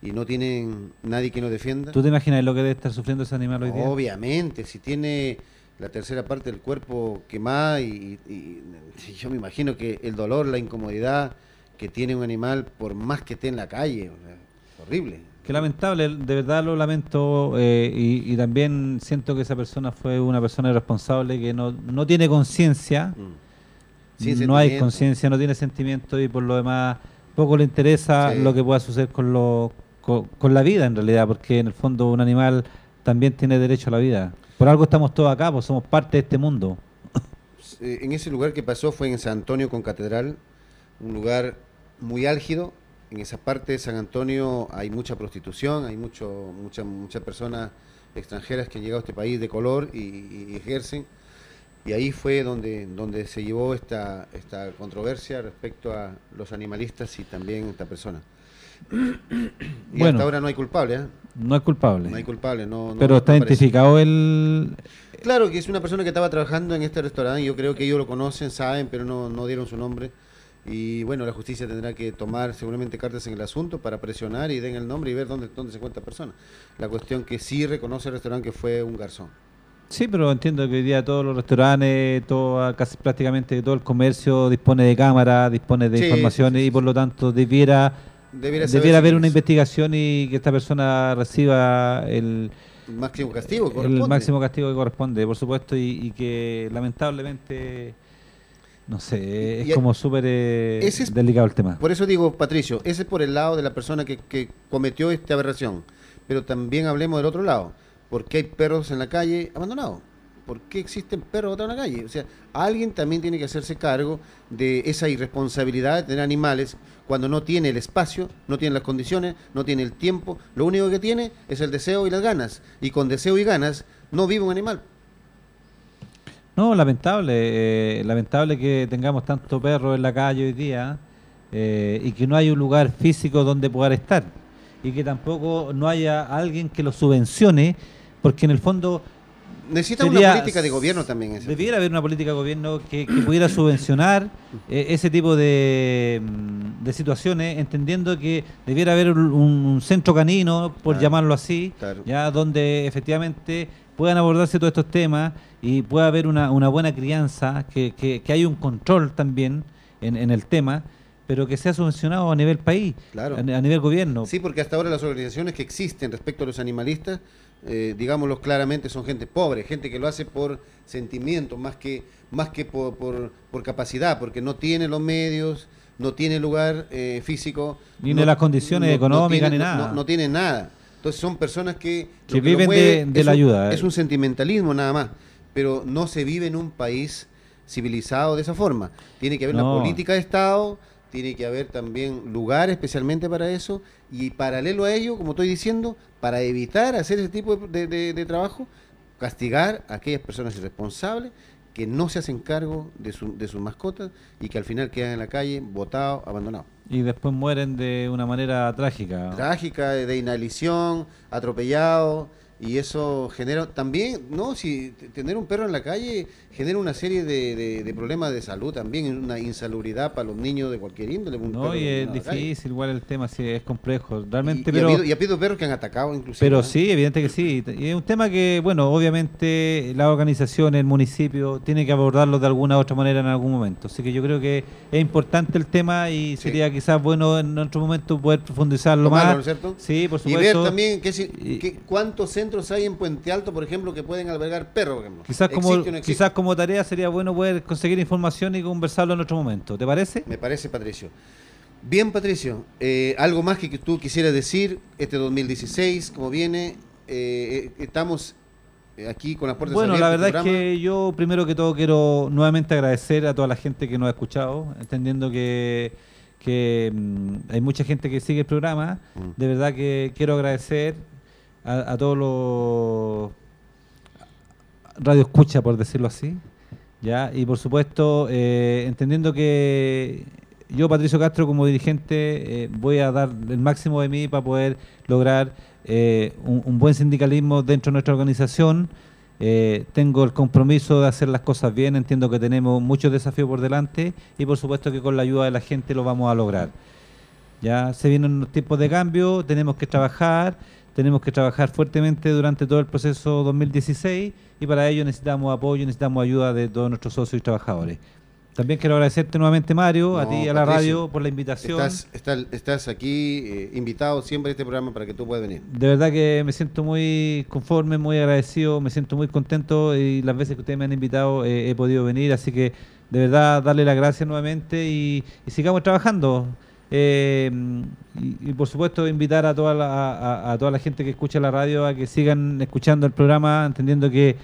y no tienen nadie que los defienda. ¿Tú te imaginas lo que debe estar sufriendo ese animal hoy día? Obviamente, si tiene la tercera parte del cuerpo quemada y, y- y yo me imagino que el dolor, la incomodidad que tiene un animal por más que esté en la calle, o sea, es horrible. Qué lamentable, de verdad lo lamento eh, y, y también siento que esa persona fue una persona irresponsable que no, no tiene conciencia, Mm. No hay conciencia, no tiene sentimiento y por lo demás poco le interesa Sí. lo que pueda suceder con, lo, con, con la vida en realidad, porque en el fondo un animal también tiene derecho a la vida. Por algo estamos todos acá, pues somos parte de este mundo. En ese lugar que pasó fue en San Antonio con Catedral, un lugar muy álgido. En esa parte de San Antonio hay mucha prostitución, hay mucho, mucha- muchas personas extranjeras que han llegado a este país de color y, y- y ejercen. Y ahí fue donde, donde se llevó esta, esta controversia respecto a los animalistas y también esta persona. Y Bueno. hasta ahora no hay culpable, ¿eh? No es culpable. No hay culpable. No, no- Pero está identificado el... Claro que es una persona que estaba trabajando en este restaurante, yo creo que ellos lo conocen, saben, pero no, no dieron su nombre. Y bueno, la justicia tendrá que tomar seguramente cartas en el asunto para presionar y den el nombre y ver dónde, dónde se encuentra la persona. La cuestión que sí reconoce el restaurante que fue un garzón. Sí, pero entiendo que hoy día todos los restaurantes, todo, casi prácticamente todo el comercio dispone de cámaras, dispone de Sí, informaciones sí, sí, y por lo tanto debiera Debiera, haber una es. investigación y que esta persona reciba el, máximo castigo. el corresponde. máximo castigo que corresponde, por supuesto, y, y que lamentablemente, no sé, es Y- como súper eh, es- delicado el tema. Por eso digo, Patricio, ese es por el lado de la persona que, que cometió esta aberración. Pero también hablemos del otro lado. ¿Por qué hay perros en la calle abandonados? ¿Por qué existen perros botados en la calle? O sea, alguien también tiene que hacerse cargo de esa irresponsabilidad de tener animales cuando no tiene el espacio, no tiene las condiciones, no tiene el tiempo. Lo único que tiene es el deseo y las ganas. Y con deseo y ganas no vive un animal. No, lamentable, eh, lamentable que tengamos tanto perro en la calle hoy día eh, y que no hay un lugar físico donde poder estar y que tampoco no haya alguien que lo subvencione, porque en el fondo Necesita una política de gobierno también. ese. debiera haber una política de gobierno que, que pudiera subvencionar eh, ese tipo de, mm, de situaciones, entendiendo que debiera haber un, un centro canino, por Claro. llamarlo así, Claro. ya donde efectivamente puedan abordarse todos estos temas y pueda haber una, una buena crianza, que, que, que haya un control también en, en el tema, pero que sea subvencionado a nivel país, Claro. a, a nivel gobierno. Sí, porque hasta ahora las organizaciones que existen respecto a los animalistas, eh, digámoslo claramente, son gente pobre, gente que lo hace por sentimiento, más que, más que por, por, por capacidad, porque no tiene los medios, no tiene lugar eh, físico. Ni no- de las condiciones económicas, tiene- ni nada. No, tiene nada. Entonces son personas que... Que viven de- de la un- ayuda, eh. Es un sentimentalismo nada más, pero no se vive en un país civilizado de esa forma. Tiene que haber una política de Estado, tiene que haber también lugar especialmente para eso y paralelo a ello, como estoy diciendo, para evitar hacer ese tipo de, de- de trabajo, castigar a aquellas personas irresponsables que no se hacen cargo de, su- de sus mascotas y que al final quedan en la calle botados, abandonados. Y después mueren de una manera trágica. Trágica, de inhalición, atropellado y eso genera también, no, si tener un perro en la calle genera una serie de, de- de problemas de salud también, una insalubridad para los niños de cualquier índole. un No, y es calle. difícil, igual el tema sí es complejo. Realmente, y, y pero, ha habido, y ha habido perros que han atacado inclusive. pero ¿no? sí, evidente que sí. Y es un tema que, bueno, obviamente la organización, el municipio, tiene que abordarlo de alguna u otra manera en algún momento. Así que yo creo que es importante el tema y Sí. sería quizás bueno en otro momento poder profundizarlo Tomarlo, más. ¿no es cierto? Sí, por Y supuesto. ver también qué si- Y- qué- cuántos centros hay en Puente Alto, por ejemplo, que pueden albergar perros. por ejemplo. Quizás como, tarea sería bueno poder conseguir información y conversarlo en otro momento. ¿Te parece? Me parece, Patricio. Bien, Patricio, eh, algo más que, tú quisieras decir, este 2016, como viene, eh, estamos eh, aquí con las puertas Bueno, la verdad es que yo primero que todo quiero nuevamente agradecer a toda la gente que nos ha escuchado, entendiendo que, que mm, hay mucha gente que sigue el programa. Mm. De verdad que quiero agradecer a, a todos los radio escucha, por decirlo así. ¿ya? Y por supuesto, eh, entendiendo que yo, Patricio Castro, como dirigente, eh, voy a dar el máximo de mí para poder lograr eh, un, un buen sindicalismo dentro de nuestra organización. Eh, tengo el compromiso de hacer las cosas bien, entiendo que tenemos muchos desafíos por delante y por supuesto que con la ayuda de la gente lo vamos a lograr. Ya se vienen los tiempos de cambio, tenemos que trabajar, tenemos que trabajar fuertemente durante todo el proceso 2016 y para ello necesitamos apoyo, necesitamos ayuda de todos nuestros socios y trabajadores. También quiero agradecerte nuevamente, Mario, a ti y a la Patricio, radio por la invitación. Estás, está- estás aquí eh, invitado siempre a este programa para que tú puedas venir. De verdad que me siento muy conforme, muy agradecido, me siento muy contento y las veces que ustedes me han invitado eh, he podido venir, así que de verdad darle las gracias nuevamente y, y sigamos trabajando. Eh, y, por supuesto invitar a toda, la, a toda la gente que escucha la radio a que sigan escuchando el programa, entendiendo que,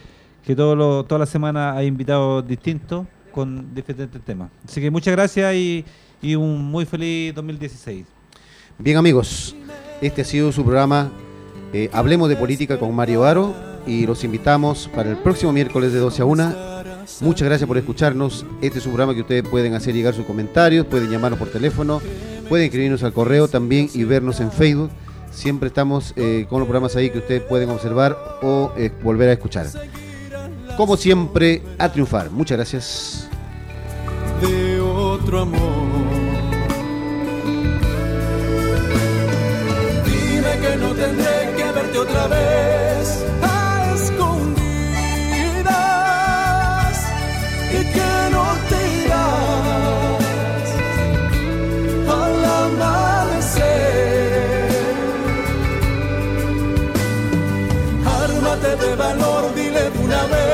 que todo lo, toda la semana hay invitados distintos con diferentes temas. Así que muchas gracias y, y un muy feliz 2016. Bien amigos, este ha sido su programa eh, Hablemos de Política con Mario Aro y los invitamos para el próximo miércoles de 12 a 1. Muchas gracias por escucharnos. Este es un programa que ustedes pueden hacer llegar sus comentarios, pueden llamarnos por teléfono, pueden escribirnos al correo también y vernos en Facebook. Siempre estamos eh, con los programas ahí que ustedes pueden observar o eh, volver a escuchar. Como siempre, a triunfar. Muchas gracias. de otro amor. Dime que no tendré que verte otra vez una vez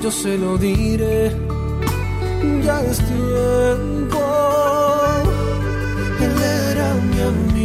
yo se lo diré. Ya es tiempo, él era mi amigo.